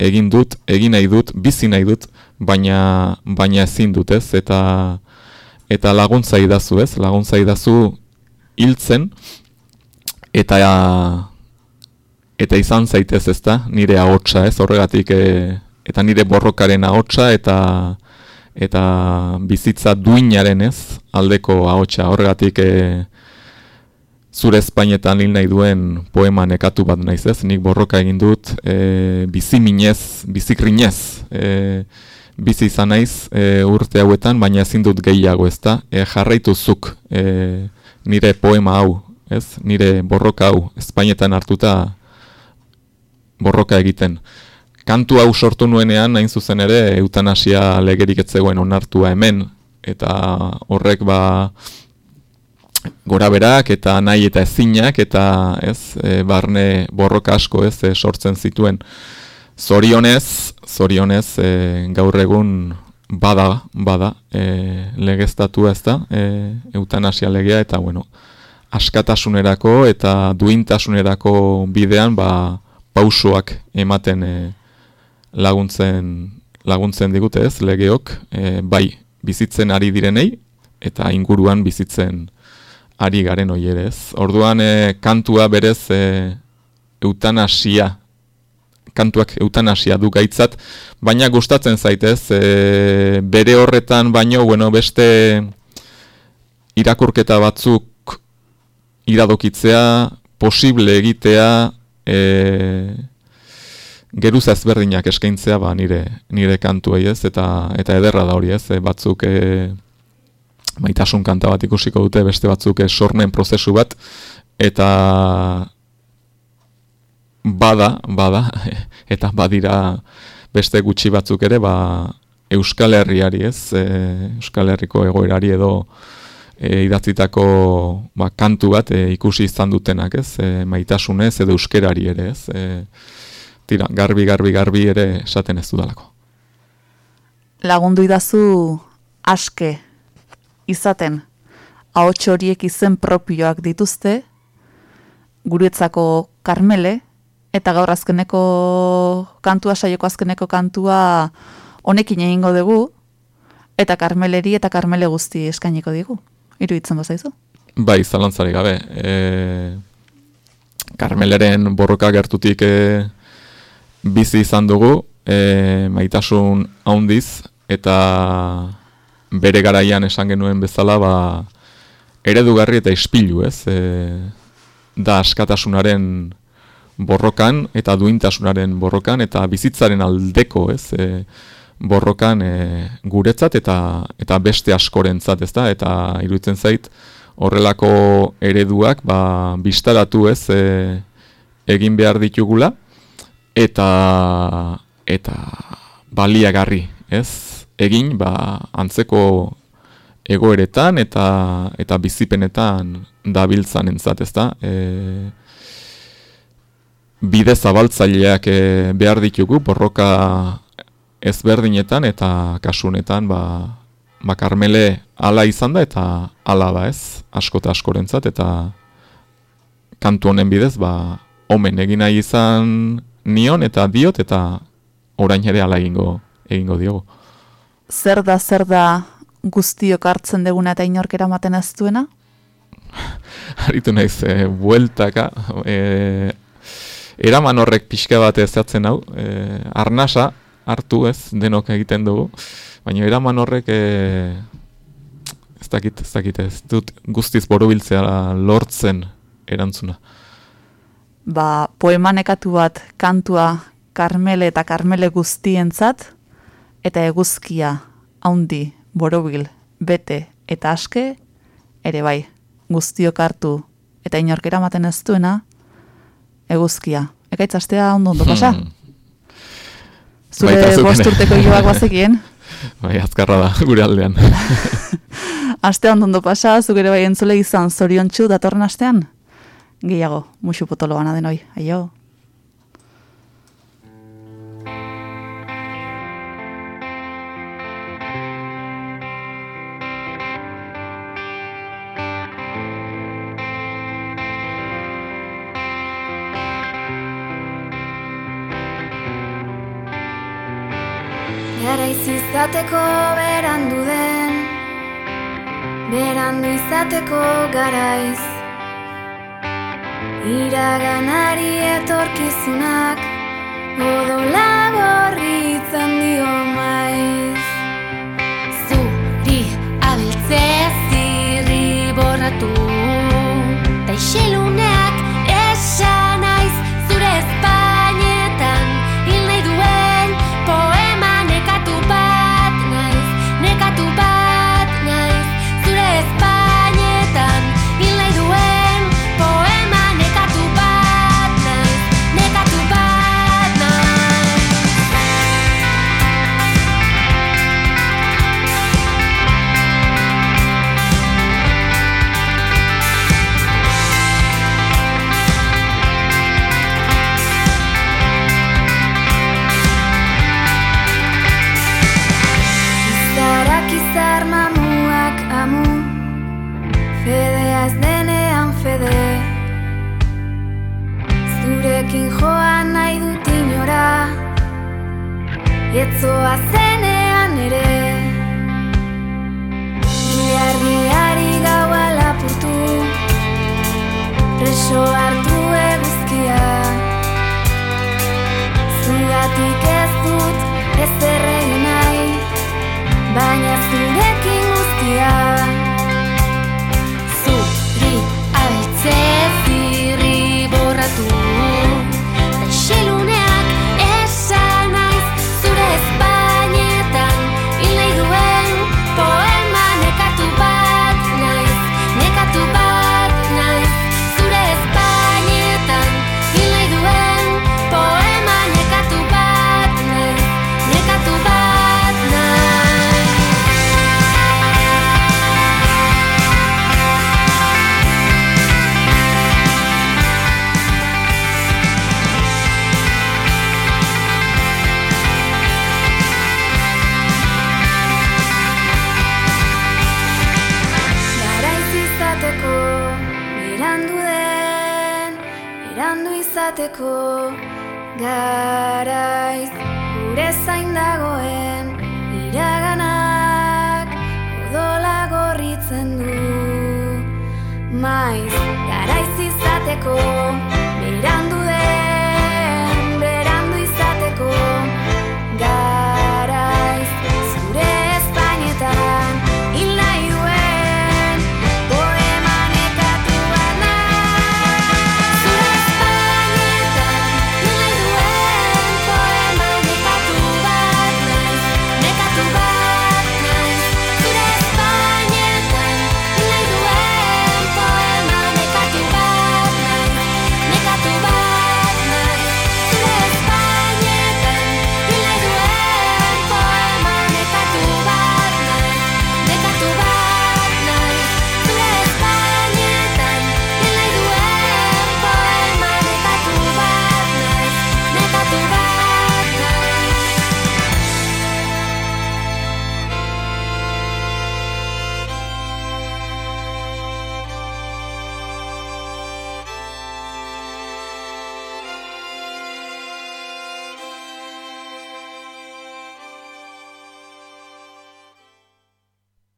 S1: egin dut, egin nahi dut, bizi nahi dut, baina baina ezin dut, ez, eta eta laguntza idazu, ez, laguntza idazu hiltzen. Eta eta izan zaitez, ezta, nire ahotsa, ez, horregatik e, eta nire borrokaren ahotsa eta eta bizitza duinaren, ez, aldeko ahotsa, horregatik e, zure espainetan hil nahi duen poema nekatu bat naiz ez, nik borroka egin dut, e, bizi minez, bizikrinez, e, bizi izan naiz e, urte hauetan, baina ezin dut gehiago ezta, e, jarraitu zuk e, nire poema hau, ez, nire borroka hau, espainetan hartuta borroka egiten. Kantu hau sortu nuenean, hain zuzen ere, eutanasia legerik ez zegoen onartua hemen, eta horrek ba, gora berak eta nahi eta ezinak eta ez e, barne borroka asko ez e, sortzen zituen zorionez zorionez e, gaur egun bada bada e, legeztatu ez da e, eutanasia legea eta bueno askatasunerako eta duintasunerako bidean ba pausoak ematen e, laguntzen laguntzen digute ez legeok e, bai bizitzen ari direnei eta inguruan bizitzen ari garen hoi ere ez. Orduan e, kantua berez e, eutanasia, kantuak eutanasia du gaitzat, baina gustatzen zaitez, e, bere horretan baino, bueno, beste irakurketa batzuk iradokitzea, posible egitea, e, geruz ezberdinak eskaintzea ba, nire, nire kantuei ez, eta, eta ederra da hori ez, e, batzuk... E, maitasun kanta bat ikusiko dute beste batzuk eh, sormen prozesu bat eta bada, bada eta badira beste gutxi batzuk ere ba, Euskal Herriari ez e, Euskal Herriko egoerari edo e, idatzitako ba, kantu bat e, ikusi izan dutenak ez e, maitasunez edo euskerari ere ez e, tira, garbi, garbi, garbi ere esaten ez dudalako.
S3: Lagundu idazu aske izaten. Ahots horiek izen propioak dituzte. Guretzako Karmele eta gaur azkeneko kantua saioko azkeneko kantua honekin egingo dugu eta Karmeleri eta Karmele guzti eskainiko digu. Iruditzen bazaizu?
S1: Bai, zalantzari gabe. E, Karmeleren borroka gertutik e, bizi izan dugu, e, maitasun haundiz, eta bere garaian esan genuen bezala, ba, eredugarri eta ispilu, ez? E, da askatasunaren borrokan eta duintasunaren borrokan eta bizitzaren aldeko, ez? E, borrokan e, guretzat eta eta beste askorentzat, ezta? Eta iruditzen zait horrelako ereduak ba bistaratu, ez? E, egin behar ditugula eta eta baliagarri, ez? Egin ba antzeko egoeretan eta eta bizipenetan dabiltzan entzat, ezta? E, bide zabaltzaileak e, behar ditugu borroka ezberdinetan eta kasunetan ba, ba Karmele ala izan da eta ala da ez, asko eta askorentzat eta kantu honen bidez, ba, omen egin nahi izan nion eta diot eta orain ere ala egingo, egingo diogu.
S3: Zer da, zer da guztiok hartzen deguna eta inork eramaten ez duena?
S1: Aritu naiz, e, bueltaka, e, eraman horrek pixka bat ezatzen hau, e, arnasa hartu ez, denok egiten dugu, baina eraman horrek e, ez dakit, ez dakit, ez dut guztiz borobiltzea lortzen erantzuna.
S3: Ba, poema nekatu bat kantua Karmele eta Karmele guztientzat eta eguzkia haundi, borobil, bete eta aske ere bai, guztiok hartu eta inork eramaten ez duena eguzkia. Ekaitz astea ondo ondo pasa?
S1: Hmm.
S3: Zure
S1: Baita zuk
S3: bost
S1: ere.
S3: urteko joak bazekien?
S1: Bai, azkarra da, gure aldean.
S3: Aste ondo pasa, zuk ere bai entzule izan zoriontsu datorren astean? Gehiago, musu potolo bana denoi, aio.
S9: Izateko berandu den Berandu izateko garaiz. Iraganari etorkizunak Odola gorritzen dio maiz.
S10: Zuri abiltze zirri borratu Ta
S9: Etzoa zenean ere. Ilargiari gaua lapurtu Preso